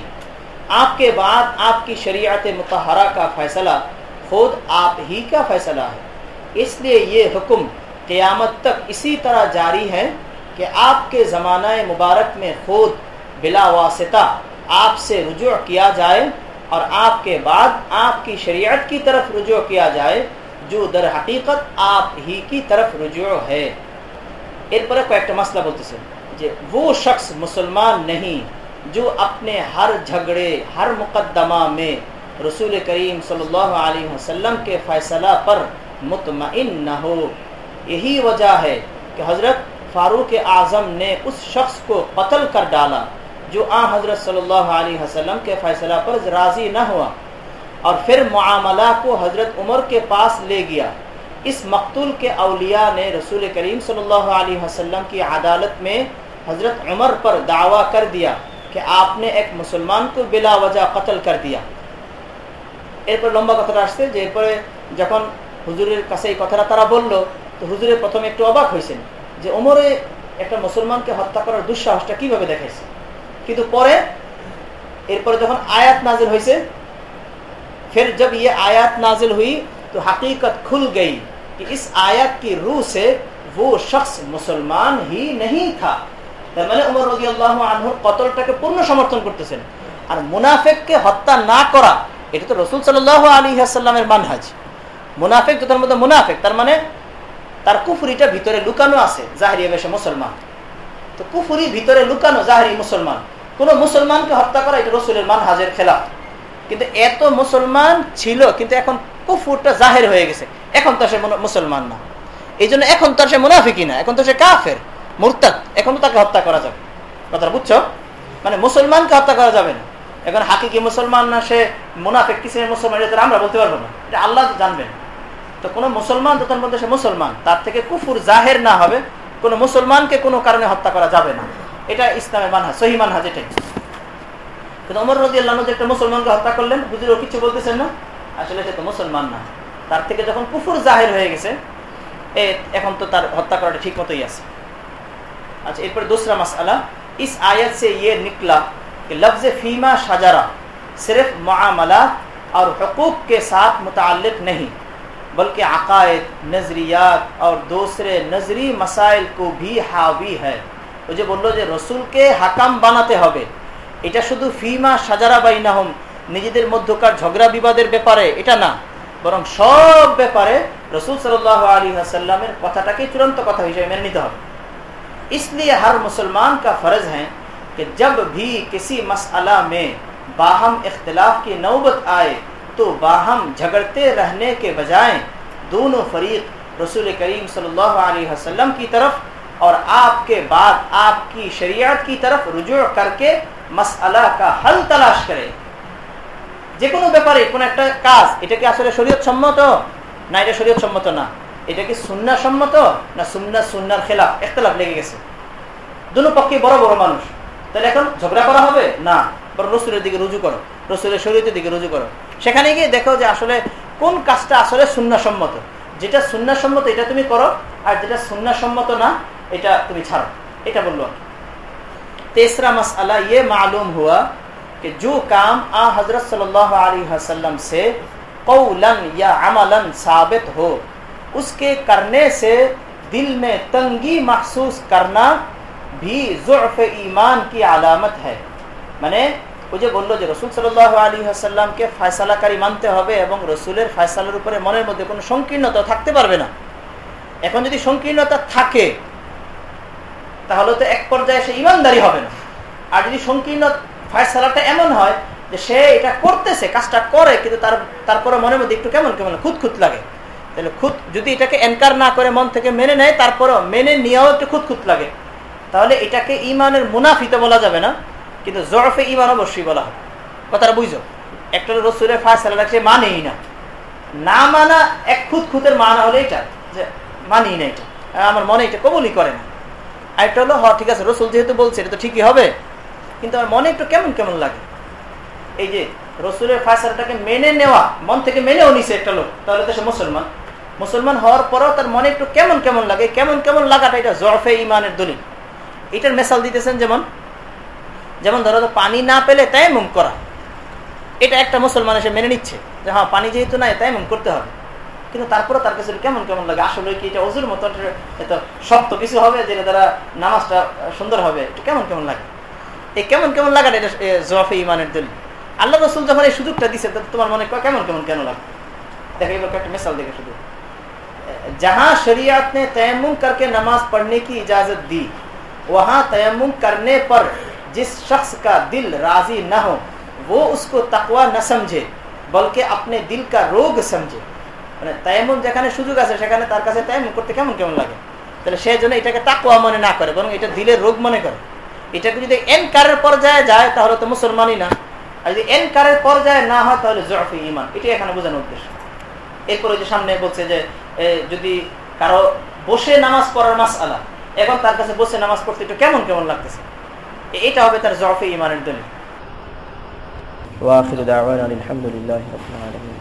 آپ کے بعد آپ کی شریعت متحرہ کا فیصلہ، خود آپ ہی کا فیصلہ ہے۔ اس لیے یہ حکم قیامت تک اسی طرح جاری ہے کہ آپ کے زمانہ مبارک میں خود بلا واسطہ آپ سے رجوع کیا جائے اور آپ کے بعد آپ کی شریعت کی طرف رجوع کیا جائے، جو در حقیقت آپ ہی کی طرف رجوع ہے۔ এরপরে কয়েকটা মাসলা বলতেছেন যে وہ شخص مسلمان نہیں جو اپنے ہر جھگڑے، ہر مقدمہ میں رسول کریم صلی اللہ علیہ وسلم کے فیصلہ پر مطمئن نہ ہو۔ یہی وجہ ہے کہ حضرت فاروق اعظم نے اس شخص کو قتل کر ڈالا جو آ حضرت صلی اللہ علیہ وسلم کے فیصلہ پر راضی نہ ہوا اور پھر معاملہ کو حضرت عمر کے پاس لے گیا۔ اس مقتول کے اولیاء نے رسول کریم صلی اللہ علیہ وسلم کی عدالت میں حضرت عمر پر دعویٰ کر دیا کہ آپ نے ایک مسلمان کو بلا وجہ قتل کر دیا۔ ایر پر لمبا کتھر আসছে যে پر جکن حضور কাছে এই ترہ بول لو তো হুজুরের প্রথমে একটু অবাক হয়েছেন যে ওমরে একটা মুসলমানকে হত্যা করার দুঃসাহসটা কিভাবে দেখাইছে কিন্তু পরে এরপরে যখন আয়াত নাজিল হয়েছে फिर जब ये आयत नाजिल हुई तो हकीकत खुल गई कि इस आयत की रूह से वो शख्स मुसलमान ही नहीं था তার মানে উমর রদি আল্লাহ আনহুর কতলটাকে পূর্ণ সমর্থন করতেছেন আর মুনাফেককে হত্যা না করা এটা তো রসুল সাল্লাহ আলী আসাল্লামের মানহাজ মুনাফেক তো তার মধ্যে মুনাফেক তার মানে তার কুফুরিটা ভিতরে লুকানো আছে জাহারি বেশে মুসলমান। তো কুফুরি ভিতরে লুকানো জাহারি মুসলমান। কোন মুসলমানকে হত্যা করা এটা রসুলের মান হাজের খেলাফ। কিন্তু এত মুসলমান ছিল, কিন্তু এখন কুফুরটা জাহের হয়ে গেছে। এখন তো সে মুসলমান না। এই জন্য এখন তো সে মুনাফিকি না। এখন তো সে কাফের, মুরতাদ। এখন তো তাকে হত্যা করা যাবে। কথাটা বুঝছ? মানে মুসলমানকে হত্যা করা যাবে না। এখন হাকিকি মুসলমান না, সে মুনাফিক, কিসের মুসলমান, এটা আমরা বলতে পারব না। এটা আল্লাহ জানবেন। তো কোনো মুসলমান তো তার মধ্যে সে মুসলমান তার থেকে কুফুর জাহের না হবে কোনো মুসলমানকে কোনো কারণে হত্যা করা যাবে না এটা ইসলামের মানহাজ সহি মানহাজ এটাই কিন্তু অমর রদি আল্লাহ যে একটা মুসলমানকে হত্যা করলেন হুজুরও কিছু বলতেছেন না আসলে সে তো মুসলমান না তার থেকে যখন কুফুর জাহের হয়ে গেছে এ এখন তো তার হত্যা করাটা ঠিক মতোই আছে আচ্ছা এরপর दूसरा मसला इस आयत से ये निकला कि लफ्ज़ फीमा शजरा सिर्फ मामला और हकूक़ के साथ मुतल नहीं बल्कि अकायद नज़रियात और दूसरे नजरी मसाइल को भी हावी है ওই যে বললো যে রসুলকে হাকাম বানাতে হবে এটা শুধু ফিমা সাজারা বাইনাহম নিজেদের মধ্যকার ঝগড়া বিবাদের ব্যাপারে এটা না বরং সব ব্যাপারে রসুল সাল আলী আসাল্লামের কথাটাকে চূড়ান্ত কথা হিসেবে মেনে নিতে হবে इसलिए हर मुसलमान का फ़र्ज़ है कि जब भी किसी मसला में बाहम इख्तलाफ की नौबत आए तो बाहम झगड़ते रहने के बजाय दोनों फरीक रसूल करीम सल्लल्लाहु अलैहि वसल्लम की तरफ और आपके बाद आपकी शरीयत की तरफ रुजू करके मसला का हल तलाश करे যে কোনো ব্যাপারে কোনো একটা কাজ এটা কি আসলে শরীয়ত সম্মত না এটা শরীয়ত সম্মত না এটা কি সুন্না সম্মত না সুন্না সুন্নার খেলাফ একতলাফ লেগে গেছে দুনো পক্ষে বড় বড় মানুষ তাহলে এখন ঝগড়া করা হবে না বরং রসুলের দিকে রুজু করো রসুলের শরীরের দিকে রুজু করো সেখানে গিয়ে দেখো যে আসলে কোন কাজটা আসলে সুন্না সম্মত যেটা সুন্না সম্মত এটা তুমি করো আর যেটা সুন্না সম্মত না এটা তুমি ছাড়ো এটা বললো तेसरा मसला ये मालूम हुआ कि जो काम आ हजरत सल्लल्लाहु अलैहि वसल्लम से कौलन या अमलन साबित हो उसके करने से दिल में तंगी महसूस करना भी ज़ुफ़ ईमान की अलामत है মানে ও যে বলল যে রসুল সাল্লাহ আলী আসাল্লামকে ফয়সালাকারী মানতে হবে এবং রসুলের ফয়সালার উপরে মনের মধ্যে কোনো সংকীর্ণতা থাকতে পারবে না। এখন যদি সংকীর্ণতা থাকে, তাহলে তো এক পর্যায়ে সে ইমানদারি হবে না। আর যদি সংকীর্ণ ফয়সালাটা এমন হয় যে সে এটা করতেছে, কাজটা করে, কিন্তু তার, তারপরে মনের মধ্যে একটু কেমন কেমন খুদ খুঁত লাগে। তাহলে খুদ যদি এটাকে এনকার না করে মন থেকে মেনে নেয়, তারপরেও মেনে নিয়েও একটু খুদ খুঁত লাগে। তাহলে এটাকে ইমানের মুনাফিতে বলা যাবে না। কিন্তু জরফে ইমান অবশ্যই বলা হবে। কথাটা বুঝো একটা রসুলের ফায়সালাটা সে মানেই না। না মানা এক খুদ খুদের মানা হলে এটা, যে মানি না এটা। আমার মনে এটা কবলই করে না। আর একটা হলো হ ঠিক আছে, রসুল যেহেতু বলছে, এটা তো ঠিকই হবে। কিন্তু আমার মনে একটু কেমন কেমন লাগে? এই যে রসুলের ফায়সালাটাকে মেনে নেওয়া, মন থেকে মেনেও নিছে একটা লোক, তাহলে তো সে মুসলমান। মুসলমান হওয়ার পরও তার মনে একটু কেমন কেমন লাগে, কেমন কেমন লাগাটা এটা জরফে ইমানের দলিল। এটার মেসাল দিতেছেন যেমন যেমন ধরো পানি না পেলে তাই মুম করা এটা একটা মুসলমান এসে মেনে নিচ্ছে যে হ্যাঁ পানি যেহেতু নাই তাই এমন করতে হবে কিন্তু তারপরে তার কাছে কেমন কেমন লাগে আসলে কি এটা অজুর মতো এত শক্ত কিছু হবে যেটা দ্বারা নামাজটা সুন্দর হবে এটা কেমন কেমন লাগে এই কেমন কেমন লাগাটা এটা জফে ইমানের দল আল্লাহ রসুল যখন এই সুযোগটা দিচ্ছে তোমার মনে কেমন কেমন কেন লাগে দেখো এবার একটা মিসাল দেখে শুধু जहां शरीयत ने तयमुम करके नमाज पढ़ने की इजाजत दी वहां तयमुम करने पर जिस शख्स का दिल राजी न हो वो उसको तकवा न समझे बल्कि अपने दिल का रोग समझे মানে তায়ামুম যেখানে সুযোগ আছে সেখানে তার কাছে তায়ামুম করতে কেমন কেমন লাগে তাহলে সে জন্য এটাকে তাকুয়া মনে না করে বরং এটা দিলের রোগ মনে করে এটাকে যদি এন কারের পর্যায়ে যায় তাহলে তো মুসলমানই না আর যদি এন কারের পর্যায়ে না হয় তাহলে জরফি ইমান এটাই এখানে বোঝানোর উদ্দেশ্য এরপরে যে সামনে বলছে যে যদি কারো বসে নামাজ পড়ার মাস আলা এখন তার কাছে বসে নামাজ পড়তে একটু কেমন কেমন লাগতেছে এটা হবে তার জফে ইমানের দলিল ওয়াখির দাওয়ানা আলহামদুলিল্লাহি রাব্বিল আলামিন